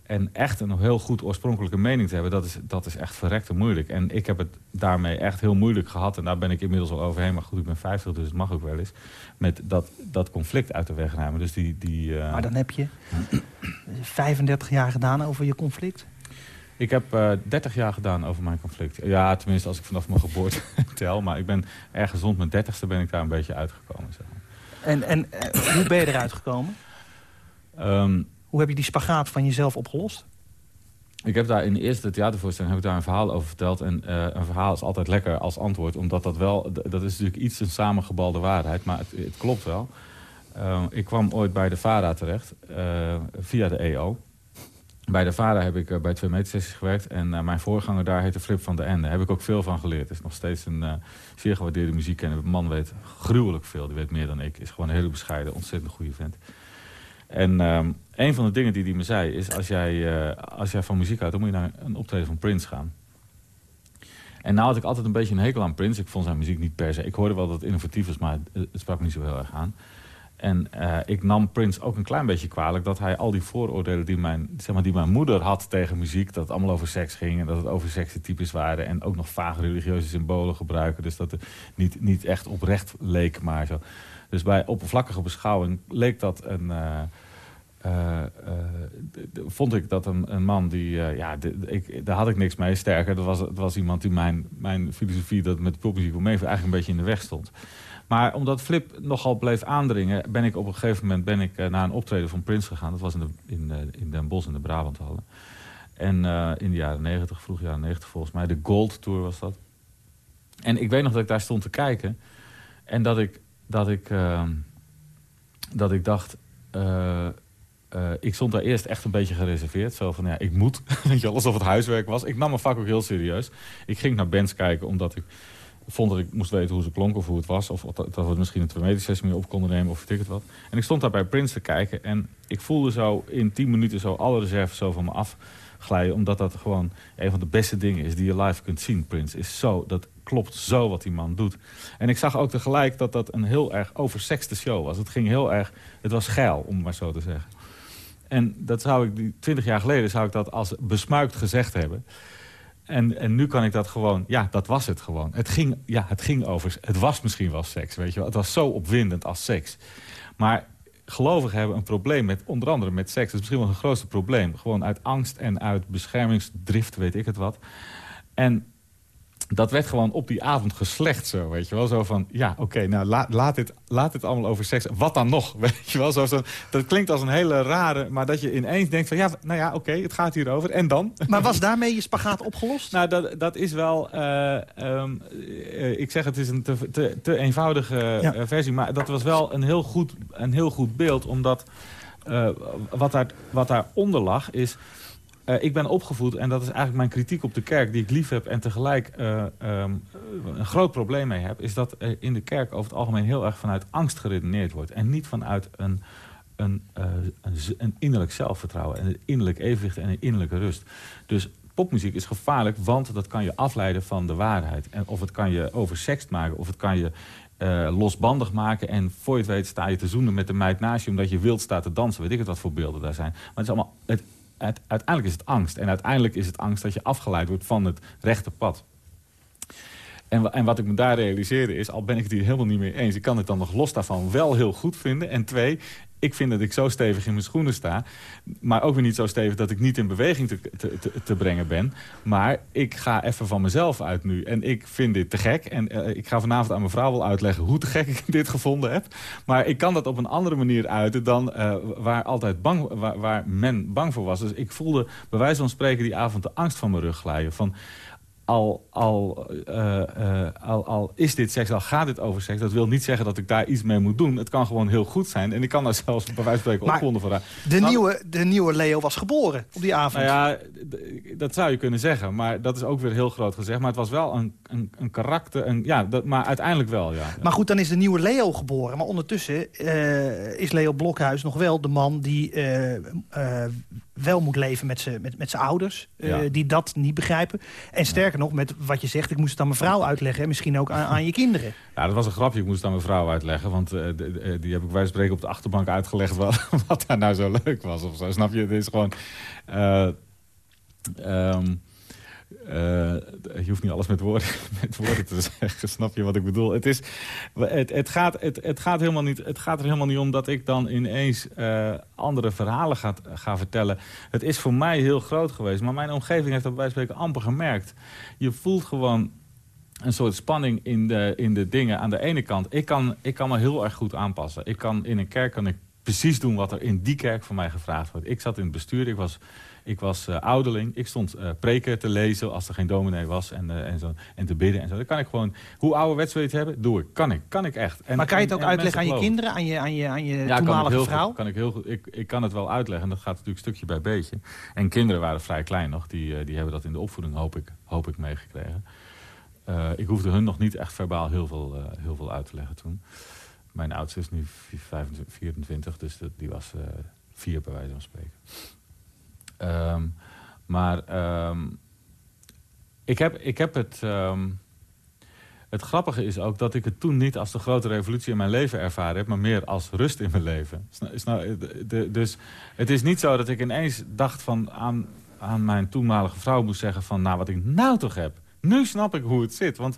S4: En echt een heel goed oorspronkelijke mening te hebben, dat is, dat is echt verrekte moeilijk. En ik heb het daarmee echt heel moeilijk gehad. En daar ben ik inmiddels al overheen. Maar goed, ik ben 50, dus het mag ook wel eens. Met dat, dat conflict uit de weg nemen. Dus die, die, eh,
S3: Maar dan heb je 35 jaar gedaan over je conflict.
S4: Ik heb eh 30 jaar gedaan over mijn conflict. Ja, tenminste als ik vanaf mijn geboorte tel. Maar ik ben ergens rond mijn dertigste ben ik daar een beetje uitgekomen. Zeg.
S3: En, en eh, hoe ben je eruit gekomen?
S4: Ehm,
S3: Hoe heb je die spagaat van jezelf opgelost?
S4: Ik heb daar in de eerste theatervoorstelling heb ik daar een verhaal over verteld. En eh, een verhaal is altijd lekker als antwoord. Omdat dat wel, dat is natuurlijk iets een samengebalde waarheid. Maar het, het klopt wel. Eh, ik kwam ooit bij de VARA terecht. eh, via de EO. Bij de VARA heb ik bij twee metersessies gewerkt. En mijn voorganger daar heette Flip van der Ende. Daar heb ik ook veel van geleerd. Het is nog steeds een zeer gewaardeerde muziekkenner. De man weet gruwelijk veel. Die weet meer dan ik. Is gewoon hele bescheiden, ontzettend goede vent. En ehm, een van de dingen die hij me zei is... Als jij, eh, als jij van muziek houdt, dan moet je naar een optreden van Prince gaan. En nou had ik altijd een beetje een hekel aan Prince. Ik vond zijn muziek niet per se... Ik hoorde wel dat het innovatief was, maar het, sprak me niet zo heel erg aan. En eh, ik nam Prince ook een klein beetje kwalijk... dat hij al die vooroordelen die mijn, zeg maar, die mijn moeder had tegen muziek... dat het allemaal over seks ging en dat het over types waren... en ook nog vaag religieuze symbolen gebruiken. Dus dat het niet, niet echt oprecht leek, maar zo. Dus bij oppervlakkige beschouwing leek dat een... eh, eh, eh, vond ik dat een, een man die... eh, ja, ik, daar had ik niks mee. Sterker, dat was, het was iemand die mijn, mijn filosofie... dat met popmuziek mee, eigenlijk een beetje in de weg stond. Maar omdat Flip nogal bleef aandringen... ben ik op een gegeven moment ben ik, naar een optreden van Prince gegaan. Dat was in, de, in, in Den Bosch in de Brabanthallen. En in de jaren 90, vroeg jaren 90 volgens mij. De Gold Tour was dat. En ik weet nog dat ik daar stond te kijken. En dat ik, dat ik, ehm, dat ik dacht... eh, ik stond daar eerst echt een beetje gereserveerd. Zo van, ja, ik moet. Weet je, alsof het huiswerk was. Ik nam mijn vak ook heel serieus. Ik ging naar bands kijken omdat ik vond dat ik moest weten hoe ze klonken of hoe het was. Of dat, we misschien een twee meter sessie mee op konden nemen of ik het wat. En ik stond daar bij Prince te kijken. En ik voelde zo in tien minuten zo alle reserves zo van me afglijden. Omdat dat gewoon een van de beste dingen is die je live kunt zien. Prince is zo, dat klopt zo wat die man doet. En ik zag ook tegelijk dat dat een heel erg oversexte show was. Het ging heel erg, het was geil, om maar zo te zeggen. En dat zou ik, twintig jaar geleden zou ik dat als besmuikt gezegd hebben. En, en nu kan ik dat gewoon, ja, dat was het gewoon. Het ging, ja, het ging over, het was misschien wel seks, weet je wel. Het was zo opwindend als seks. Maar gelovigen hebben een probleem met, onder andere met seks. Dat is misschien wel een grootste probleem. Gewoon uit angst en uit beschermingsdrift, weet ik het wat. En dat werd gewoon op die avond geslecht zo, weet je wel. Zo van, ja, oké, nou laat, laat, dit, laat dit allemaal over seks. Wat dan nog, weet je wel. Zo, zo, dat klinkt als een hele rare, maar dat je ineens denkt van... ja, nou ja, oké, het gaat hierover. En dan?
S3: Maar was daarmee je spagaat opgelost?
S4: nou, dat, dat is wel... Uh, um, uh, ik zeg, het is een te, te, te eenvoudige ja. uh, versie. Maar dat was wel een heel goed, een heel goed beeld. Omdat wat, daar, wat daaronder lag is... Uh, ik ben opgevoed, en dat is eigenlijk mijn kritiek op de kerk... die ik lief heb en tegelijk uh, um, een groot probleem mee heb... is dat in de kerk over het algemeen heel erg vanuit angst geredeneerd wordt. En niet vanuit een, een, uh, een, innerlijk zelfvertrouwen... en een innerlijk evenwicht en een innerlijke rust. Dus popmuziek is gevaarlijk, want dat kan je afleiden van de waarheid. En of het kan je oversext maken, of het kan je... Losbandig maken en voor je het weet sta je te zoenen met de meid naast je... omdat je wild staat te dansen, weet ik het wat voor beelden daar zijn. Maar het is allemaal... Het, uiteindelijk is het angst. En uiteindelijk is het angst dat je afgeleid wordt van het rechte pad. En, en, wat ik me daar realiseerde is, al ben ik het hier helemaal niet mee eens... ik kan het dan nog los daarvan wel heel goed vinden. En twee, ik vind dat ik zo stevig in mijn schoenen sta. Maar ook weer niet zo stevig dat ik niet in beweging te, te, te, brengen ben. Maar ik ga even van mezelf uit nu. En ik vind dit te gek. En uh, ik ga vanavond aan mijn vrouw wel uitleggen hoe te gek ik dit gevonden heb. Maar ik kan dat op een andere manier uiten dan uh, waar, altijd bang, waar, waar men bang voor was. Dus ik voelde bij wijze van spreken die avond de angst van mijn rug glijden. Van al, al, uh, uh, al, al is dit seks, al gaat dit over seks... dat wil niet zeggen dat ik daar iets mee moet doen. Het kan gewoon heel goed zijn. En ik kan daar zelfs bij wijze van spreken opwonden voor.
S3: De, nou, nieuwe, de nieuwe Leo was geboren op die avond.
S4: Nou ja, dat zou je kunnen zeggen. Maar dat is ook weer heel groot gezegd. Maar het was wel een, een, een karakter. Een, ja, dat, maar uiteindelijk wel, ja.
S3: Maar goed, dan is de nieuwe Leo geboren. Maar ondertussen uh, is Leo Blokhuis nog wel de man die wel moet leven met zijn met, met ouders. Ja. die dat niet begrijpen. En sterker nog, met wat je zegt, ik moest het aan mijn vrouw uitleggen. En misschien ook aan, aan je kinderen.
S4: Ja, dat was een grapje. Ik moest het aan mijn vrouw uitleggen. Want uh, de, de, die heb ik bij spreken op de achterbank uitgelegd... Wat, wat daar nou zo leuk was of zo. Snap je? Het is gewoon... Um, uh, je hoeft niet alles met woorden, met woorden te zeggen, snap je wat ik bedoel? Het, is, het, het, gaat, het, het, gaat helemaal niet, het gaat er helemaal niet om dat ik dan ineens uh, andere verhalen ga, ga vertellen. Het is voor mij heel groot geweest, maar mijn omgeving heeft dat bij spreken amper gemerkt. Je voelt gewoon een soort spanning in de, in de dingen. Aan de ene kant, ik kan, ik kan me heel erg goed aanpassen. Ik kan, in een kerk kan ik precies doen wat er in die kerk van mij gevraagd wordt. Ik zat in het bestuur, ik was ik was uh, ouderling. Ik stond uh, preken te lezen als er geen dominee was. En, uh, en, zo, en te bidden en zo. Dan kan ik gewoon... Hoe ouderwets wil je het hebben? Doe ik. Kan ik. Kan ik echt. En,
S3: maar kan je het ook uitleggen aan je kinderen? Aan je, aan je, aan je ja, toenmalige
S4: kan
S3: vrouw?
S4: Goed, kan ik, heel goed, ik, ik kan het wel uitleggen. Dat gaat natuurlijk stukje bij beetje. En kinderen waren vrij klein nog. Die, die hebben dat in de opvoeding, hoop ik, hoop ik meegekregen. ik hoefde hun nog niet echt verbaal heel veel, heel veel uit te leggen toen. Mijn oudste is nu 25, 24, dus dat, die was vier bij wijze van spreken. Um, maar um, ik, heb, ik heb het... Um, het grappige is ook dat ik het toen niet als de grote revolutie in mijn leven ervaren heb... maar meer als rust in mijn leven. Nou, de, de, dus het is niet zo dat ik ineens dacht van aan, aan mijn toenmalige vrouw moest zeggen... van nou wat ik nou toch heb. Nu snap ik hoe het zit. Want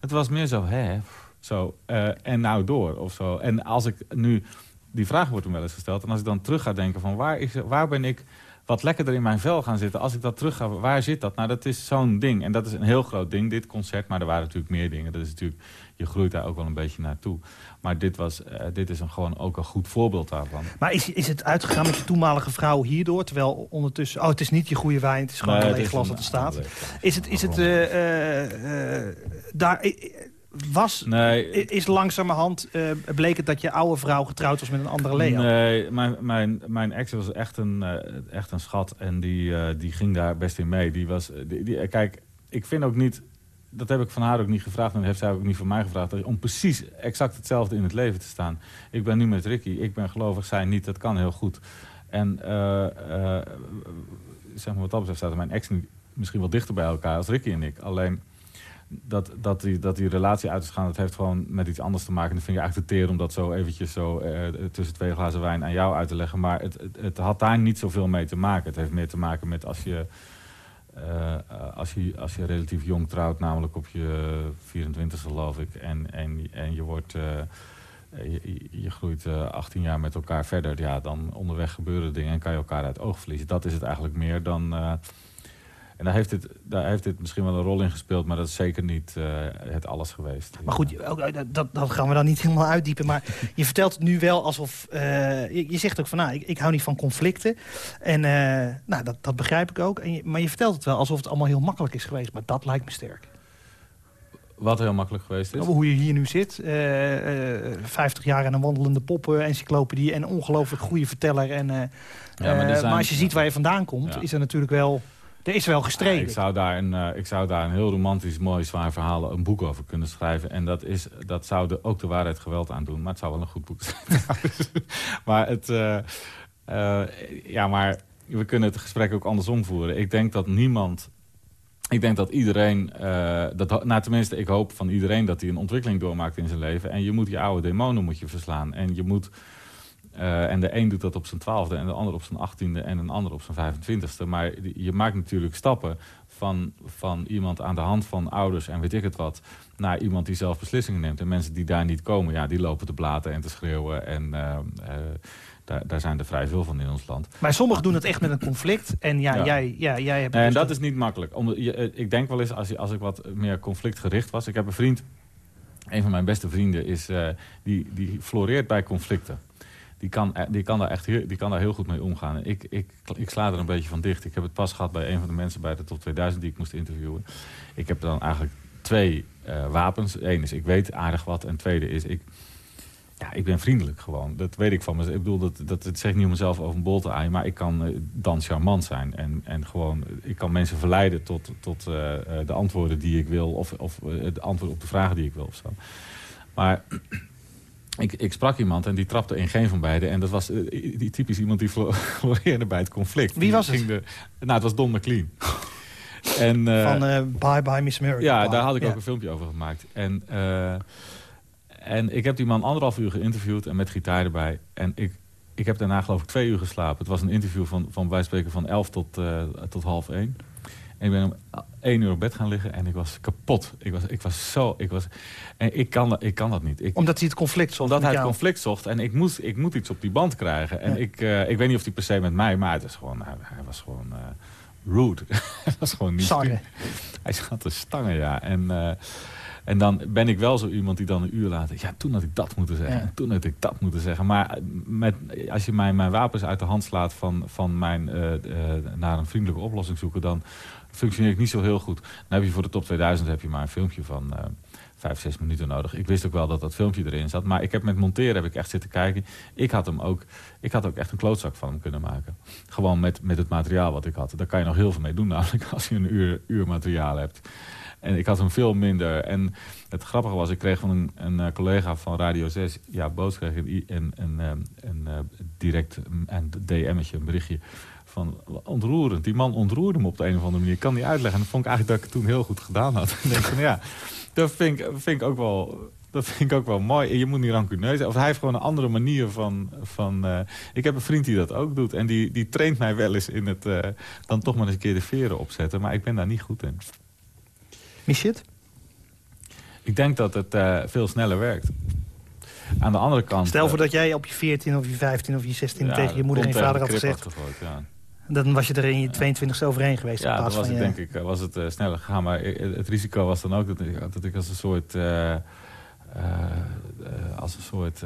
S4: het was meer zo, hè, zo, uh, en nou door of zo. En als ik nu... Die vraag wordt toen wel eens gesteld. En als ik dan terug ga denken van waar, is, waar ben ik wat lekkerder in mijn vel gaan zitten. Als ik dat terug ga, waar zit dat? Nou, dat is zo'n ding. En dat is een heel groot ding, dit concert. Maar er waren natuurlijk meer dingen. Dat is natuurlijk, je groeit daar ook wel een beetje naartoe. Maar dit, was, uh, dit is een, gewoon ook een goed voorbeeld daarvan.
S3: Maar is, is het uitgegaan met je toenmalige vrouw hierdoor? Terwijl ondertussen... Oh, het is niet je goede wijn. Het is gewoon nee, een leeg glas dat er staat. Is het, is het uh, uh, daar was, nee. is langzamerhand, uh, bleek het dat je oude vrouw getrouwd was met een andere Leo?
S4: Nee, mijn, mijn, mijn ex was echt een, uh, echt een schat en die, uh, die ging daar best in mee. Die was, die, die, kijk, ik vind ook niet, dat heb ik van haar ook niet gevraagd en dat heeft zij ook niet van mij gevraagd, om precies exact hetzelfde in het leven te staan. Ik ben nu met Ricky, ik ben gelovig, zij niet, dat kan heel goed. En zeg maar wat dat betreft staat mijn ex nu misschien wel dichter bij elkaar als Ricky en ik. Alleen dat, dat, die, dat die relatie uit is gaan, dat heeft gewoon met iets anders te maken. En dat vind ik eigenlijk te teer om dat zo eventjes zo uh, tussen twee glazen wijn aan jou uit te leggen. Maar het, het, het, had daar niet zoveel mee te maken. Het heeft meer te maken met als je, uh, als je, als je relatief jong trouwt, namelijk op je 24 geloof ik. En, en, en je wordt... je, je, groeit 18 jaar met elkaar verder. Ja, dan onderweg gebeuren dingen en kan je elkaar uit het oog verliezen. Dat is het eigenlijk meer dan... En daar heeft, het, daar heeft dit misschien wel een rol in gespeeld, maar dat is zeker niet uh, het alles geweest.
S3: Maar goed, dat, dat gaan we dan niet helemaal uitdiepen. Maar je vertelt het nu wel alsof... Uh, je, je, zegt ook van, nou, ik, ik hou niet van conflicten. En uh, nou, dat, dat begrijp ik ook. En je, maar je vertelt het wel alsof het allemaal heel makkelijk is geweest. Maar dat lijkt me sterk.
S4: Wat heel makkelijk geweest is?
S3: Nou, hoe je hier nu zit. Uh, uh, 50 jaar en een wandelende poppen-encyclopedie... en een ongelooflijk goede verteller. En, uh, ja, maar, zijn... maar, als je ziet waar je vandaan komt... Ja. is er natuurlijk wel... Er is wel gestreden.
S4: ik, zou daar een, uh, ik zou daar een heel romantisch, mooi, zwaar verhaal... een boek over kunnen schrijven. En dat, is, dat zou de, ook de waarheid geweld aan doen. Maar het zou wel een goed boek zijn. maar, het, uh, uh, ja, maar we kunnen het gesprek ook andersom voeren. Ik denk dat niemand... Ik denk dat iedereen, dat, nou tenminste ik hoop van iedereen... dat hij een ontwikkeling doormaakt in zijn leven. En je moet je oude demonen moet je verslaan. En je moet uh, en de een doet dat op zijn twaalfde en de ander op zijn achttiende en een ander op zijn vijfentwintigste. Maar je maakt natuurlijk stappen van, van iemand aan de hand van ouders en weet ik het wat... naar iemand die zelf beslissingen neemt. En mensen die daar niet komen, ja, die lopen te blaten en te schreeuwen. En uh, uh, daar, daar zijn er vrij veel van in ons land.
S3: Maar sommigen doen het echt met een conflict. En ja, ja. Jij, ja jij hebt...
S4: Nee, en dat is niet makkelijk. Om, je, ik denk wel eens, als, je, als ik wat meer conflictgericht was... Ik heb een vriend, een van mijn beste vrienden, is, die, die floreert bij conflicten die kan, die kan, daar echt die kan daar heel goed mee omgaan. Ik, ik, ik sla er een beetje van dicht. Ik heb het pas gehad bij een van de mensen bij de top 2000 die ik moest interviewen. Ik heb dan eigenlijk twee uh, wapens. Eén is, ik weet aardig wat. En tweede is, ik, ja, ik ben vriendelijk gewoon. Dat weet ik van mezelf. Ik bedoel, dat, dat, dat zeg ik niet om mezelf over een bol te aaien. Maar ik kan uh, dan charmant zijn. En, en gewoon, ik kan mensen verleiden tot, tot de antwoorden die ik wil. Of, of het antwoord op de vragen die ik wil of zo. Maar ik, ik, sprak iemand en die trapte in geen van beiden. En dat was uh, die typisch iemand die floreerde bij het conflict.
S3: Wie was het?
S4: De, nou, het was Don McLean. en,
S3: uh, Van uh, Bye Bye Miss America.
S4: Ja, daar had ik ook een filmpje over gemaakt. En, en ik heb die man anderhalf uur geïnterviewd en met gitaar erbij. En ik, ik heb daarna geloof ik twee uur geslapen. Het was een interview van, van bij spreken van elf tot, tot half één. En ik ben om één uur op bed gaan liggen en ik was kapot. Ik was, ik was zo... Ik was, en ik kan, ik kan dat niet. Ik,
S3: Omdat hij het conflict zocht
S4: Omdat hij het conflict zocht. En ik moest, ik moet iets op die band krijgen. En ik, uh, ik weet niet of hij per se met mij... Maar het is gewoon, hij, hij was gewoon uh, rude. hij was gewoon niet...
S3: Stangen.
S4: Hij zat te stangen, ja. En... Uh, en dan ben ik wel zo iemand die dan een uur later... ja, toen had ik dat moeten zeggen. Ja. Toen had ik dat moeten zeggen. Maar met, als je mij mijn wapens uit de hand slaat... van, van mijn, uh, uh, naar een vriendelijke oplossing zoeken... dan functioneer ik niet zo heel goed. Dan heb je voor de top 2000 heb je maar een filmpje van uh, vijf, zes minuten nodig. Ik wist ook wel dat dat filmpje erin zat. Maar ik heb met monteren heb ik echt zitten kijken. Ik had, hem ook, ik had ook echt een klootzak van hem kunnen maken. Gewoon met, met het materiaal wat ik had. Daar kan je nog heel veel mee doen namelijk als je een uur, uur materiaal hebt. En ik had hem veel minder. En het grappige was, ik kreeg van een, een uh, collega van Radio 6... ja, Boots kreeg een, een, een, een uh, direct een DM'tje, een berichtje van ontroerend. Die man ontroerde me op de een of andere manier. Ik kan niet uitleggen. En dat vond ik eigenlijk dat ik het toen heel goed gedaan had. En ja, dat vind ik, vind ik ook wel... Dat vind ik ook wel mooi. En je moet niet rancuneus zijn. Of hij heeft gewoon een andere manier van... van uh, ik heb een vriend die dat ook doet. En die, die traint mij wel eens in het... Dan toch maar eens een keer de veren opzetten. Maar ik ben daar niet goed in.
S3: Het?
S4: Ik denk dat het uh, veel sneller werkt. Aan de andere kant...
S3: Stel voor dat jij op je 14 of je 15 of je 16 ja, tegen je moeder en je vader had gezegd... Ja. Dan was je er in je 22e overheen geweest.
S4: Ja,
S3: dan
S4: was
S3: het,
S4: denk ik was het uh, sneller gegaan. Maar het risico was dan ook dat ik, dat ik als een soort... Uh, als een soort...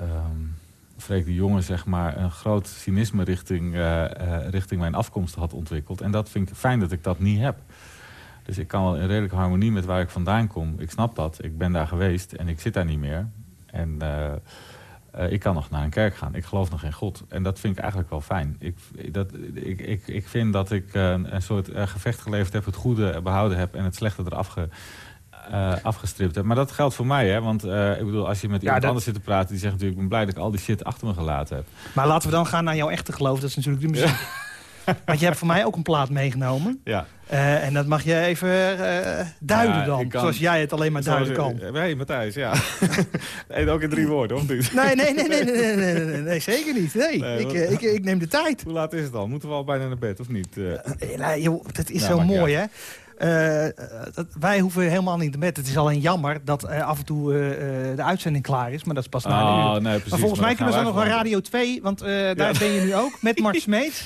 S4: Um, Freek de Jonge, zeg maar, een groot cynisme richting, richting mijn afkomst had ontwikkeld. En dat vind ik fijn dat ik dat niet heb. Dus ik kan wel in redelijke harmonie met waar ik vandaan kom. Ik snap dat. Ik ben daar geweest en ik zit daar niet meer. En uh, uh, ik kan nog naar een kerk gaan. Ik geloof nog in God. En dat vind ik eigenlijk wel fijn. Ik, dat, ik, ik, ik vind dat ik uh, een soort gevecht geleverd heb. Het goede behouden heb en het slechte eraf ge, afgestript heb. Maar dat geldt voor mij. Hè? Want ik bedoel, als je met iemand dat... anders zit te praten... die zegt natuurlijk, ik ben blij dat ik al die shit achter me gelaten heb.
S3: Maar laten we dan gaan naar jouw echte geloof. Dat is natuurlijk de muziek. Ja. Want je hebt voor mij ook een plaat meegenomen.
S4: Ja.
S3: Uh, en dat mag je even uh, duiden ja, dan. Kan, zoals jij het alleen maar duiden kan.
S4: Hé, hey, Matthijs, ja. en ook in drie woorden, of niet?
S3: nee, nee, nee, nee, nee, nee, nee, nee, nee zeker niet. Nee, nee ik, uh, ik, ik, neem de tijd.
S4: Hoe laat is het dan? Moeten we al bijna naar bed, of niet?
S3: nee, joh, dat is zo mooi, hè? Eh, dat, wij hoeven helemaal niet te bed. Het is alleen jammer dat eh, af en toe eh, de uitzending klaar is. Maar dat is pas na
S4: Oh,
S3: een uur.
S4: nee, precies.
S3: maar volgens
S4: maar
S3: mij kunnen we zo nog
S4: gewoon-
S3: Radio 2. Want daar ben je nu ook. Met Mart.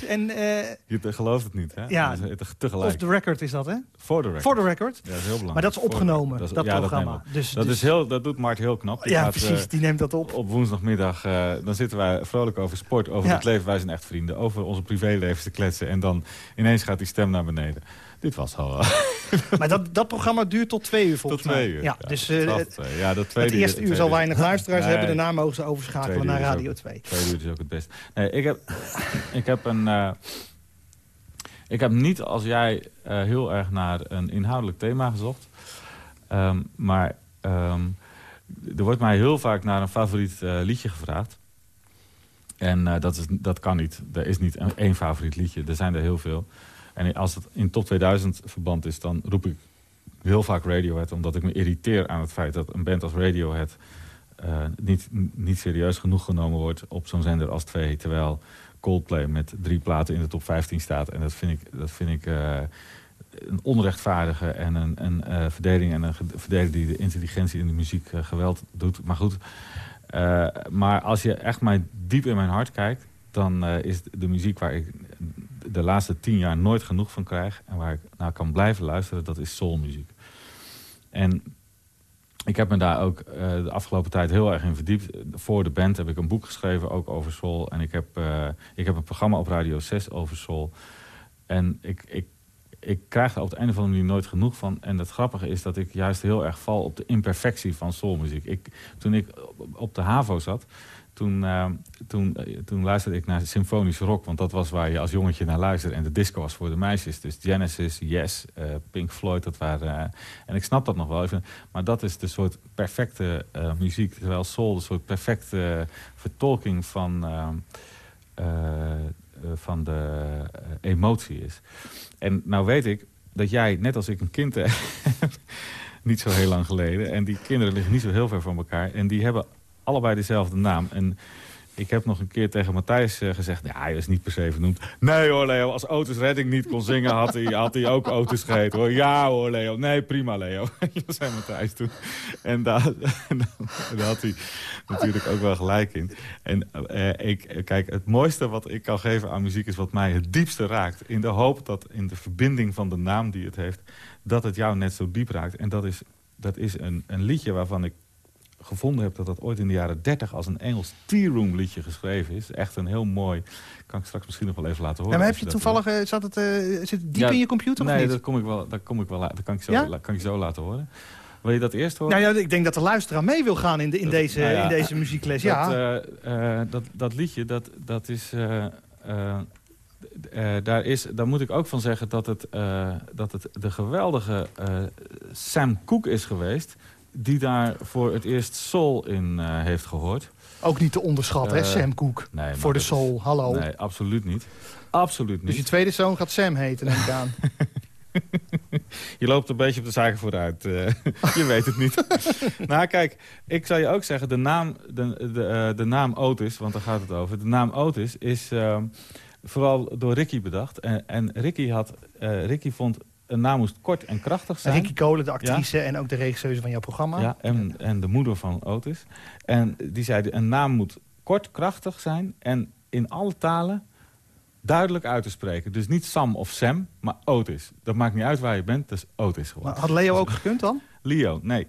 S3: En eh
S4: Je gelooft het niet, hè?
S3: Ja.
S4: Dat tegelijk.
S3: off the record is dat, hè?
S4: For the record.
S3: For the record.
S4: Ja, dat is heel belangrijk.
S3: Maar dat is opgenomen, dat,
S4: is- ja,
S3: programma.
S4: we.
S3: dus,
S4: Dat,
S3: dus-
S4: is heel, dat doet Mart heel knap. Die
S3: ja,
S4: gaat,
S3: precies. die neemt dat op.
S4: op woensdagmiddag, dan zitten wij vrolijk over sport, over het leven. Wij zijn echt vrienden. Over onze privélevens te kletsen. En dan ineens gaat die stem naar beneden. Dit was al... eh,
S3: Maar dat, dat programma duurt tot twee uur
S4: tot
S3: volgens
S4: twee
S3: mij.
S4: uur.
S3: Ja, dus eh,
S4: tot twee. ja, dat tweede
S3: het eerste uur zal weinig luisteraars
S4: Nee.
S3: hebben. Daarna mogen ze overschakelen naar Radio
S4: ook-
S3: 2.
S4: Tweede uur is ook het best. Nee, ik heb, ik heb een... eh, ik heb niet als jij heel erg naar een inhoudelijk thema gezocht. Ehm, maar ehm, er wordt mij heel vaak naar een favoriet liedje gevraagd. En dat, is, dat kan niet. Er is niet één favoriet liedje. Er zijn er heel veel. En als het in top 2000 verband is, dan roep ik heel vaak Radiohead. Omdat ik me irriteer aan het feit dat een band als Radiohead... eh, niet, niet serieus genoeg genomen wordt op zo'n zender als 2. Terwijl Coldplay met drie platen in de top 15 staat. En dat vind ik, dat vind ik eh, een onrechtvaardige en een, een verdeling... en een verdeling die de intelligentie in de muziek geweld doet. Maar goed, maar als je echt mij diep in mijn hart kijkt... dan is de muziek waar ik de laatste tien jaar nooit genoeg van krijg... en waar ik naar kan blijven luisteren, dat is soulmuziek. En ik heb me daar ook eh, de afgelopen tijd heel erg in verdiept. Voor de band heb ik een boek geschreven, ook over soul. En ik heb, eh, ik heb een programma op Radio 6 over soul. En ik, ik, ik krijg er op de een of andere nooit genoeg van. En het grappige is dat ik juist heel erg val op de imperfectie van soulmuziek. Ik, toen ik op de HAVO zat, toen, eh, toen, eh, toen luisterde ik naar symfonisch rock. Want dat was waar je als jongetje naar luisterde. En de disco was voor de meisjes. Dus Genesis, Yes, eh, Pink Floyd, dat waren... en ik snap dat nog wel even. Maar dat is de soort perfecte muziek. Terwijl soul de soort perfecte vertolking van, van de emotie is. En nou weet ik dat jij, net als ik, een kind hebt. niet zo heel lang geleden. En die kinderen liggen niet zo heel ver van elkaar. En die hebben allebei dezelfde naam. En ik heb nog een keer tegen Matthijs eh, gezegd... ja, hij is niet per se vernoemd. Nee hoor, Leo, als Otis Redding niet kon zingen... had hij, had hij ook Otis geheten hoor. Ja hoor, Leo. Nee, prima, Leo. dat zei Matthijs toen. En daar, en had hij natuurlijk ook wel gelijk in. En eh, ik, kijk, het mooiste wat ik kan geven aan muziek... is wat mij het diepste raakt. In de hoop dat in de verbinding van de naam die het heeft... dat het jou net zo diep raakt. En dat is, dat is een, een liedje waarvan ik gevonden heb dat dat ooit in de jaren 30 als een Engels tea room liedje geschreven is. Echt een heel mooi. Kan ik straks misschien nog wel even laten horen.
S3: Ja, maar heb je toevallig, eh, zat het, eh, zit het diep
S4: Ja,
S3: in je computer
S4: wil.
S3: of
S4: Nee,
S3: niet?
S4: dat kom ik wel. Dat kom ik wel. Dat kan ik zo.
S3: Ja?
S4: kan ik zo laten horen. Wil je dat eerst horen?
S3: Nou ja, ik denk dat de luisteraar mee wil gaan in, de, in,
S4: Dat-
S3: deze,
S4: nou ja,
S3: in deze muziekles. Ja,
S4: Dat, eh, eh, dat, dat liedje, dat, dat is... eh, eh, eh, daar, is, daar moet ik ook van zeggen dat het, eh, dat het de geweldige eh, Sam Cooke is geweest... die daar voor het eerst soul in eh, heeft gehoord.
S3: ook niet te onderschatten, hè,
S4: Eh,
S3: Sam Cooke.
S4: Nee, maar
S3: Voor de
S4: is-
S3: soul, hallo.
S4: Nee, absoluut niet. Absoluut
S3: Dus je
S4: niet.
S3: tweede zoon gaat Sam heten, neem ik aan.
S4: Je loopt een beetje op de zaken vooruit. eh. je weet het niet. nou, kijk, ik zou je ook zeggen, de naam, de, de, de naam Otis, want daar gaat het over. De naam Otis is ehm, vooral door Ricky bedacht. En, en Ricky, had, Ricky vond, een naam moest kort en krachtig zijn.
S3: Ricky Kolen, de actrice en ook de regisseuse van jouw programma.
S4: Ja, en, en de moeder van Otis. En die zei, een naam moet kort, krachtig zijn en in alle talen duidelijk uit te spreken. Dus niet Sam of Sam, maar Otis. Dat maakt niet uit waar je bent, dat is Otis gewoon.
S3: Maar had Leo ook gekund dan?
S4: Leo, nee.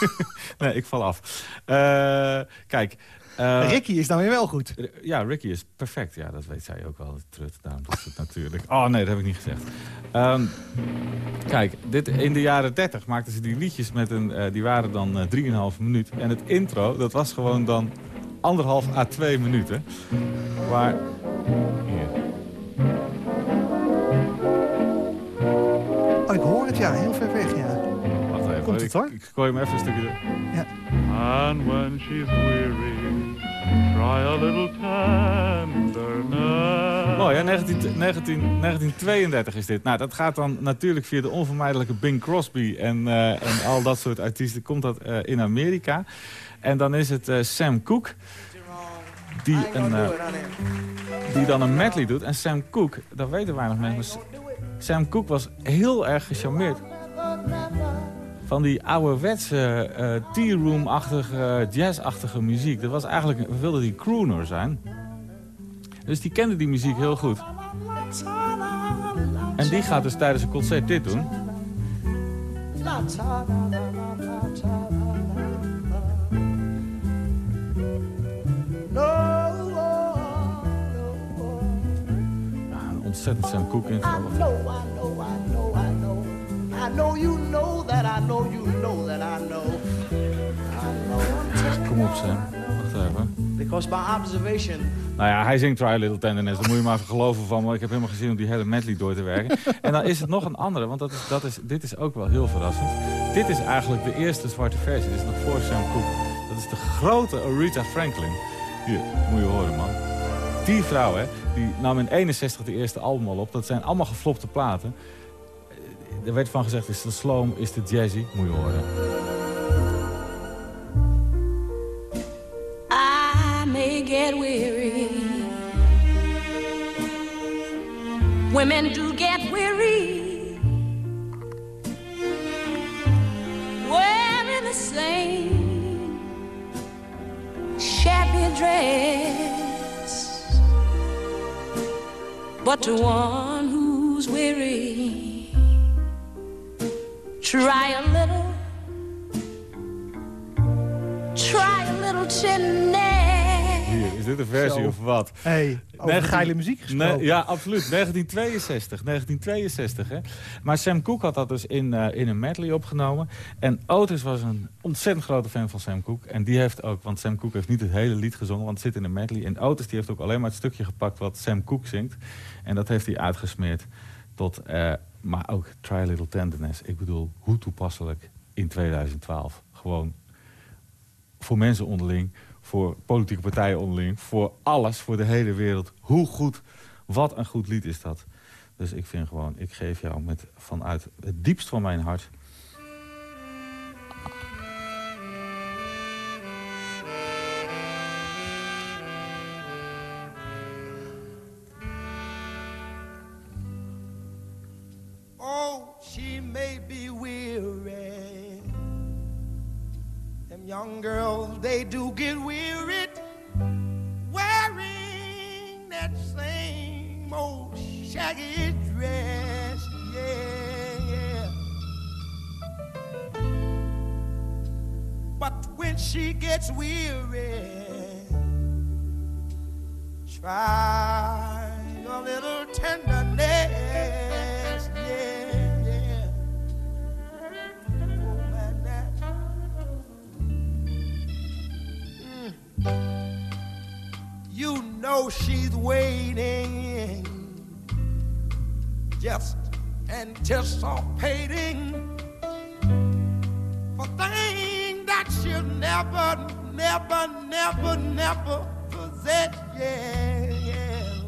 S4: nee, ik val af. Eh, kijk. Eh,
S3: Ricky is dan weer wel goed.
S4: Ja, Ricky is perfect. Ja, dat weet zij ook wel. Trut, daarom doet het natuurlijk. Oh nee, dat heb ik niet gezegd. Ehm, kijk, dit, in de jaren 30 maakten ze die liedjes met een... eh, die waren dan eh 3,5 minuut. En het intro, dat was gewoon dan anderhalf à twee minuten. Waar...
S3: het,
S4: ik,
S3: hoor.
S4: Ik gooi hem even een stukje... door.
S7: And when she's weary, try a little tenderness.
S4: Mooi, hè? 19, 19, 1932 is dit. Nou, dat gaat dan natuurlijk via de onvermijdelijke Bing Crosby en, eh, en al dat soort artiesten. Komt dat eh, in Amerika. En dan is het eh, Sam Cooke die, een, die dan een medley doet. En Sam Cooke, dat weten weinig mensen. Sam Cooke was heel erg gecharmeerd van die ouderwetse uh, tea room-achtige, jazz-achtige muziek. Dat was eigenlijk, we wilden die crooner zijn. Dus die kende die muziek heel goed. En die gaat dus tijdens een concert dit doen. Een ontzettend Sam Cooke in. I know you know that I know you know that I know. Kom op, Sam. Wacht even.
S8: Because by observation...
S4: Nou ja, hij zingt Try a Little Tenderness. Daar moet je maar even geloven van. Maar ik heb helemaal gezien om die hele medley door te werken. en dan is het nog een andere, want dat is, dat is, dit is ook wel heel verrassend. Dit is eigenlijk de eerste zwarte versie. Dit is nog voor Sam Cooke. Dat is de grote Aretha Franklin. Hier, moet je horen, man. Die vrouw, hè, die nam in 61 de eerste album al op. Dat zijn allemaal geflopte platen er werd van gezegd, is de sloom, is de jazzy. Moet je horen. I may get weary. Women do get weary. Wearing the same shabby dress. But to one Try a little, try a little tenderness. Hier, is dit een versie
S3: Zo.
S4: of wat?
S3: hey, over geile muziek gesproken.
S4: Nee, ja, absoluut. 1962. 1962, hè. Maar Sam Cooke had dat dus in, uh, in een medley opgenomen. En Otis was een ontzettend grote fan van Sam Cooke. En die heeft ook, want Sam Cooke heeft niet het hele lied gezongen, want het zit in een medley. En Otis die heeft ook alleen maar het stukje gepakt wat Sam Cooke zingt. En dat heeft hij uitgesmeerd tot... Uh, maar ook Try a Little Tenderness. Ik bedoel, hoe toepasselijk in 2012. Gewoon voor mensen onderling, voor politieke partijen onderling... voor alles, voor de hele wereld. Hoe goed, wat een goed lied is dat. Dus ik vind gewoon, ik geef jou met vanuit het diepst van mijn hart...
S9: shaggy dress. Yeah, yeah. But when she gets weary, try a little tenderness. Yeah. yeah. Oh man, that hmm. You know she's waiting, just anticipating for things that she'll never, never, never, never possess. Yeah, yeah.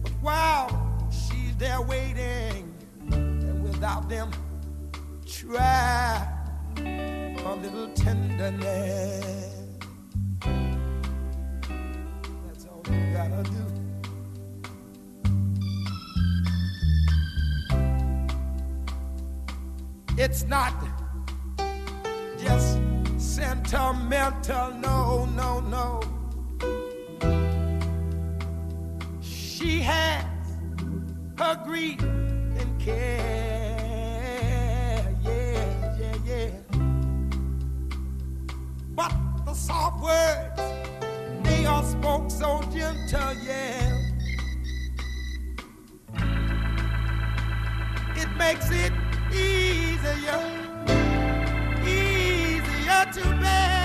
S9: But while she's there waiting, and without them, try a little tenderness. It's not just sentimental, no, no, no. She has her grief and care. Yeah, yeah, yeah. But the soft words, they are spoke so gentle, yeah. It makes it easier, easier to bear.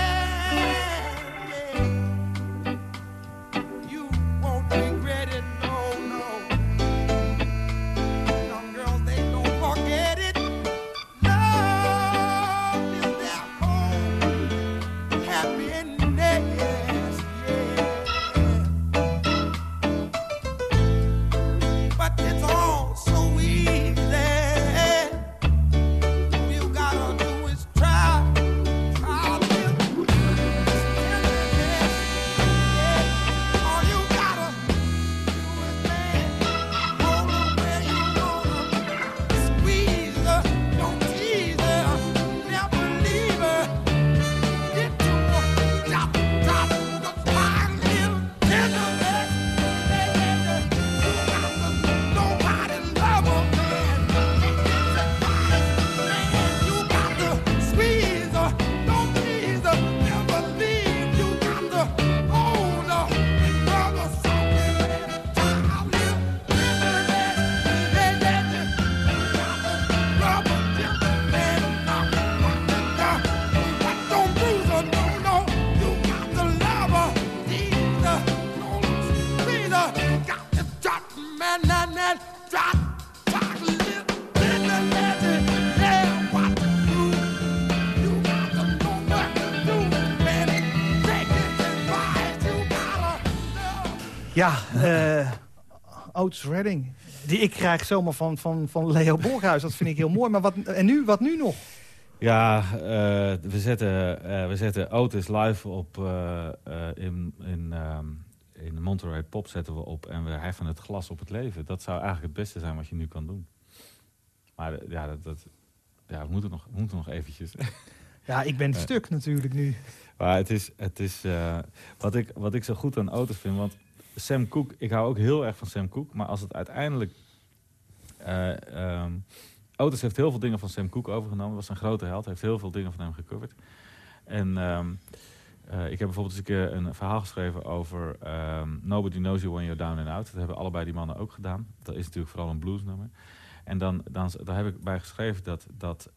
S3: Otis Redding. Die ik krijg zomaar van, van, van Leo Borghuis. Dat vind ik heel mooi. Maar wat, en nu, wat nu nog?
S4: Ja, eh, we, zetten, eh, we zetten Otis live op eh, in, in, ehm, in Monterey Pop zetten we op en we heffen het glas op het leven. Dat zou eigenlijk het beste zijn wat je nu kan doen. Maar ja, dat, dat, ja we, moeten nog, we moeten nog eventjes.
S3: Ja, ik ben stuk natuurlijk nu.
S4: Maar het is, het is wat, ik, wat ik zo goed aan Otis vind, want Sam Cooke, ik hou ook heel erg van Sam Cooke, maar als het uiteindelijk... ehm, Otis heeft heel veel dingen van Sam Cooke overgenomen, was een grote held, heeft heel veel dingen van hem gecoverd. En ehm, eh, ik heb bijvoorbeeld eens een keer een verhaal geschreven over ehm, Nobody Knows You When You're Down and Out. Dat hebben allebei die mannen ook gedaan. Dat is natuurlijk vooral een bluesnummer. En dan, dan, daar heb ik bij geschreven dat, dat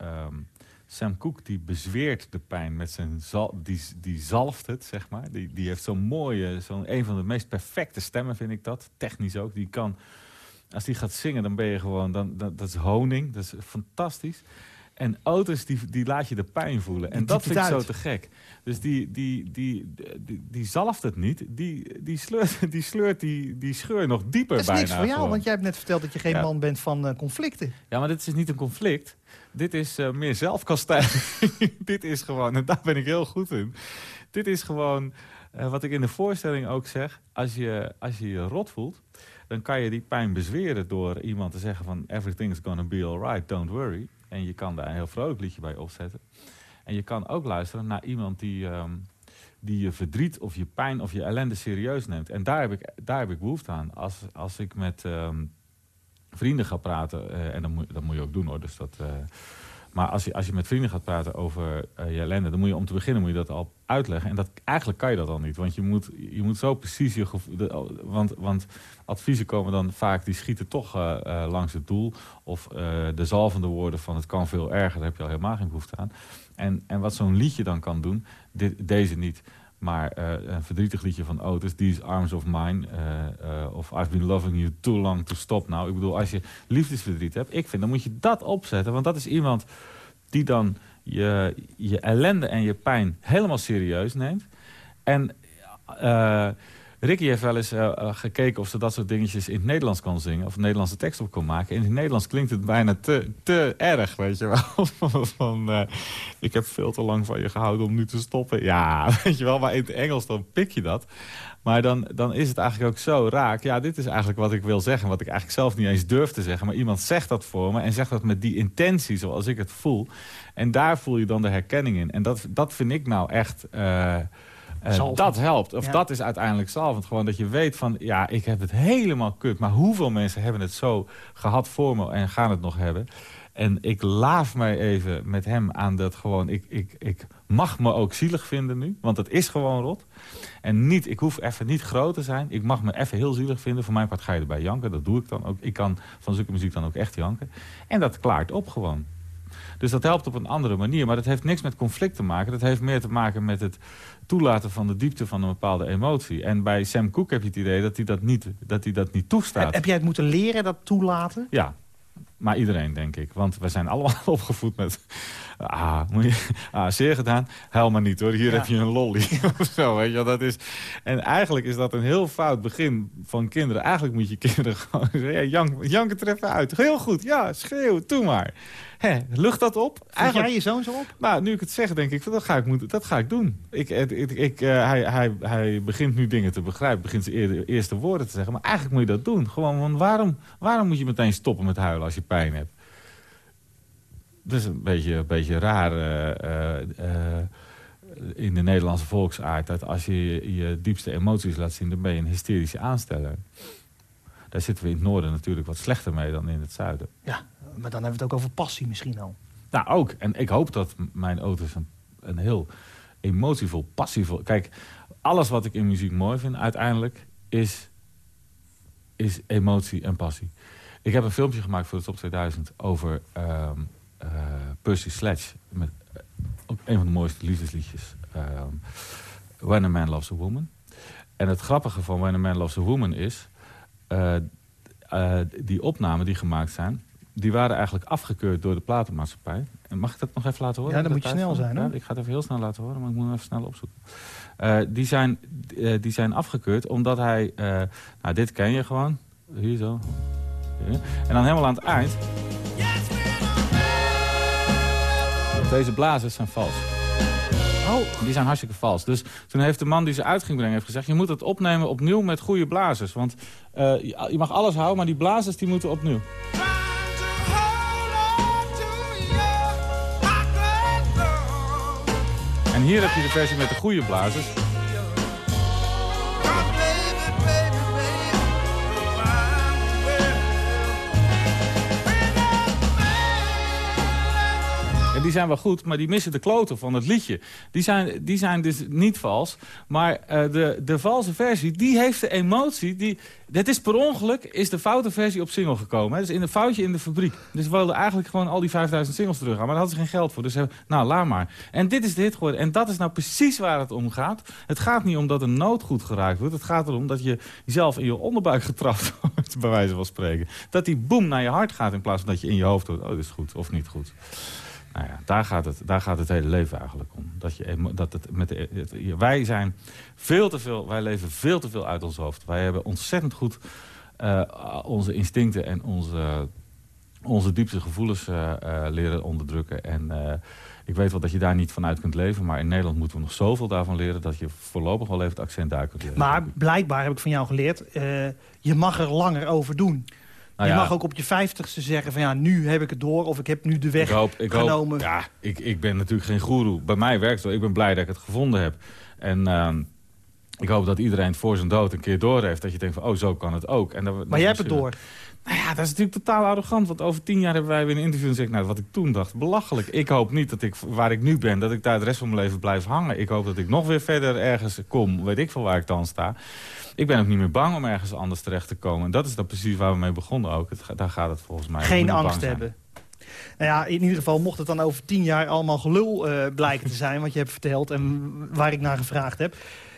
S4: Sam Cooke die bezweert de pijn met zijn zal, die, die zalft het, zeg maar. Die, die heeft zo'n mooie, zo'n een van de meest perfecte stemmen vind ik dat. Technisch ook. Die kan, als die gaat zingen, dan ben je gewoon, dan, dat, dat is honing. Dat is fantastisch. En Otis, die, die laat je de pijn voelen. En dat vind ik zo te gek. Dus die, die, die, die, zalft het niet. Die, die sleurt, die, sleurt die, die scheur nog dieper
S3: Dat is
S4: bijna.
S3: niks voor jou, want jij hebt net verteld dat je geen man bent van eh, conflicten.
S4: Ja, maar dit is niet een conflict. Dit is eh, meer zelfkastijding. dit is gewoon, en daar ben ik heel goed in. Dit is gewoon, eh, wat ik in de voorstelling ook zeg. Als je, als je je rot voelt, dan kan je die pijn bezweren door iemand te zeggen van... everything's gonna be alright, don't worry. En je kan daar een heel vrolijk liedje bij opzetten. En je kan ook luisteren naar iemand die, ehm, die je verdriet of je pijn of je ellende serieus neemt. En daar heb ik, daar heb ik behoefte aan. Als, als ik met... ehm, vrienden gaat praten, eh, en dat moet, moet je ook doen hoor. Dus dat, eh, maar als je, als je met vrienden gaat praten over eh, je ellende, dan moet je om te beginnen moet je dat al uitleggen. En dat, eigenlijk kan je dat al niet, want je moet, je moet zo precies je gevoel. de- Want, want adviezen komen dan vaak, die schieten toch eh, eh, langs het doel. Of de zalvende woorden van het kan veel erger, daar heb je al helemaal geen behoefte aan. En, en wat zo'n liedje dan kan doen, dit, deze niet. Maar eh, een verdrietig liedje van Otis, These Arms of Mine. eh, eh, of I've been loving you too long to stop now. Ik bedoel, als je liefdesverdriet hebt, ik vind, dan moet je dat opzetten. Want dat is iemand die dan je, je ellende en je pijn helemaal serieus neemt. En Ricky heeft wel eens eh, eh, gekeken of ze dat soort dingetjes in het Nederlands kan zingen. Of een Nederlandse tekst op kan maken. In het Nederlands klinkt het bijna te, te erg, weet je wel. van, eh, ik heb veel te lang van je gehouden om nu te stoppen. Ja, weet je wel, maar in het Engels dan pik je dat. Maar dan, dan is het eigenlijk ook zo raak. Ja, dit is eigenlijk wat ik wil zeggen. Wat ik eigenlijk zelf niet eens durf te zeggen. Maar iemand zegt dat voor me. En zegt dat met die intentie zoals ik het voel. En daar voel je dan de herkenning in. En dat, dat vind ik nou echt... eh, dat helpt. Of
S3: Ja.
S4: dat is uiteindelijk zalvend. Gewoon dat je weet van... Ja, ik heb het helemaal kut. Maar hoeveel mensen hebben het zo gehad voor me... en gaan het nog hebben? En ik laaf mij even met hem aan dat gewoon... Ik, ik, ik mag me ook zielig vinden nu. Want het is gewoon rot. En niet, ik hoef even niet groot te zijn. Ik mag me even heel zielig vinden. Voor mijn part ga je erbij janken. Dat doe ik dan ook. Ik kan van zulke muziek dan ook echt janken. En dat klaart op gewoon. Dus dat helpt op een andere manier. Maar dat heeft niks met conflict te maken. Dat heeft meer te maken met het toelaten van de diepte van een bepaalde emotie. En bij Sam Cooke heb je het idee dat hij dat niet, dat hij dat niet toestaat.
S3: Heb, heb jij het moeten leren, dat toelaten?
S4: Ja, maar iedereen, denk ik. Want we zijn allemaal opgevoed met... Ah, moet je, ah zeer gedaan. Huil maar niet hoor, hier
S3: Ja.
S4: heb je een lolly. of zo, weet je. Dat is, en eigenlijk is dat een heel fout begin van kinderen. Eigenlijk moet je kinderen gewoon zeggen... Ja, jank, jank het er even uit. Heel goed, ja, schreeuw, doe maar. Hè, lucht dat op?
S3: Vind jij je zoon zo op?
S4: Nou, nu ik het zeg, denk ik, dat ga ik, moeten, dat ga ik doen. Ik, ik, ik, eh, hij, hij, hij begint nu dingen te begrijpen, begint zijn eer- eerste woorden te zeggen. Maar eigenlijk moet je dat doen. Gewoon, want waarom, waarom moet je meteen stoppen met huilen als je pijn hebt? Dat is een beetje, een beetje raar eh, eh, in de Nederlandse volksaard. Dat als je je- je diepste emoties laat zien, dan ben je een hysterische aansteller. Daar zitten we in het noorden natuurlijk wat slechter mee dan in het zuiden.
S3: Ja, maar dan hebben we het ook over passie misschien al.
S4: Nou, ook. En ik hoop dat mijn auto's een, een heel emotievol, passievol... Kijk, alles wat ik in muziek mooi vind uiteindelijk is, is emotie en passie. Ik heb een filmpje gemaakt voor de Top 2000 over ehm, eh, Percy Sledge. Met eh, een van de mooiste liefdesliedjes. ehm, When a Man Loves a Woman. En het grappige van When a Man Loves a Woman is... eh, die opnamen die gemaakt zijn... die waren eigenlijk afgekeurd door de platenmaatschappij. En mag ik dat nog even laten horen?
S3: Ja, dan moet je snel zijn, hoor.
S4: Ja, ik ga het even heel snel laten horen, maar ik moet hem even snel opzoeken. Eh, die, zijn, eh, die zijn afgekeurd omdat hij... eh, nou, dit ken je gewoon. Hier zo. En dan helemaal aan het eind... Deze blazers zijn vals.
S3: Oh,
S4: Die zijn hartstikke vals. Dus toen heeft de man die ze uit ging brengen heeft gezegd... je moet het opnemen opnieuw met goede blazers. Want je, je mag alles houden, maar die blazers die moeten opnieuw. En hier heb je de versie met de goede blazers. Die zijn wel goed, maar die missen de kloten van het liedje. Die zijn, die zijn dus niet vals. Maar eh, de, de valse versie, die heeft de emotie. Die, het is per ongeluk, is de foute versie op single gekomen. Hè. Dus in een foutje in de fabriek. Dus we wilden eigenlijk gewoon al die 5000 singles terug gaan. Maar daar hadden ze geen geld voor. Dus hebben, nou, laat maar. En dit is de hit geworden. En dat is nou precies waar het om gaat. Het gaat niet om dat een noot goed geraakt wordt. Het gaat erom dat je jezelf in je onderbuik getrapt wordt, bij wijze van spreken. Dat die boem naar je hart gaat in plaats van dat je in je hoofd hoort. Oh, dit is goed of niet goed. Nou ja, daar gaat het, daar gaat het hele leven eigenlijk om. Dat je, dat het met de, het- wij zijn veel te veel, wij leven veel te veel uit ons hoofd. Wij hebben ontzettend goed eh, onze instincten en onze, onze diepste gevoelens eh, eh, leren onderdrukken. En ik weet wel dat je daar niet van uit kunt leven. Maar in Nederland moeten we nog zoveel daarvan leren... dat je voorlopig wel even het accent daar kunt leren.
S3: maar blijkbaar heb ik van jou geleerd... je mag er langer over doen.
S4: Nou
S3: je
S4: ja,
S3: mag ook op je vijftigste zeggen van ja, nu heb ik het door... of ik heb nu de weg
S4: ik hoop, ik hoop,
S3: genomen.
S4: ja, ik, ik ben natuurlijk geen goeroe. Bij mij werkt het wel. Ik ben blij dat ik het gevonden heb. En ehm, ik hoop dat iedereen het voor zijn dood een keer door heeft. Dat je denkt van, oh, zo kan het ook. En dat,
S3: maar jij hebt het door.
S4: Nou ja, dat is natuurlijk totaal arrogant. Want over tien jaar hebben wij weer een interview en zeg ik, nou, wat ik toen dacht, belachelijk. Ik hoop niet dat ik, waar ik nu ben, dat ik daar de rest van mijn leven blijf hangen. Ik hoop dat ik nog weer verder ergens kom, weet ik veel waar ik dan sta. Ik ben ook niet meer bang om ergens anders terecht te komen. En dat is dan precies waar we mee begonnen ook. Het, daar gaat het volgens mij.
S3: Geen angst hebben. Nou ja, in ieder geval mocht het dan over tien jaar allemaal gelul eh, blijken te zijn... wat je hebt verteld en waar ik naar gevraagd heb.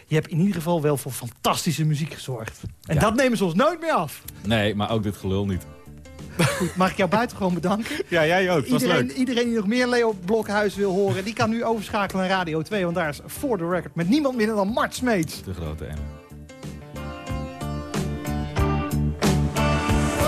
S3: Je hebt in ieder geval wel voor fantastische muziek gezorgd. En
S4: Ja.
S3: dat nemen ze ons nooit meer af.
S4: Nee, maar ook dit gelul niet.
S3: Goed, mag ik jou buitengewoon bedanken?
S4: Ja, jij ook.
S3: Iedereen,
S4: leuk.
S3: iedereen die nog meer Leo Blokhuis wil horen... die kan nu overschakelen naar Radio 2. Want daar is For The Record met niemand minder dan Mart Smeets.
S4: De grote M.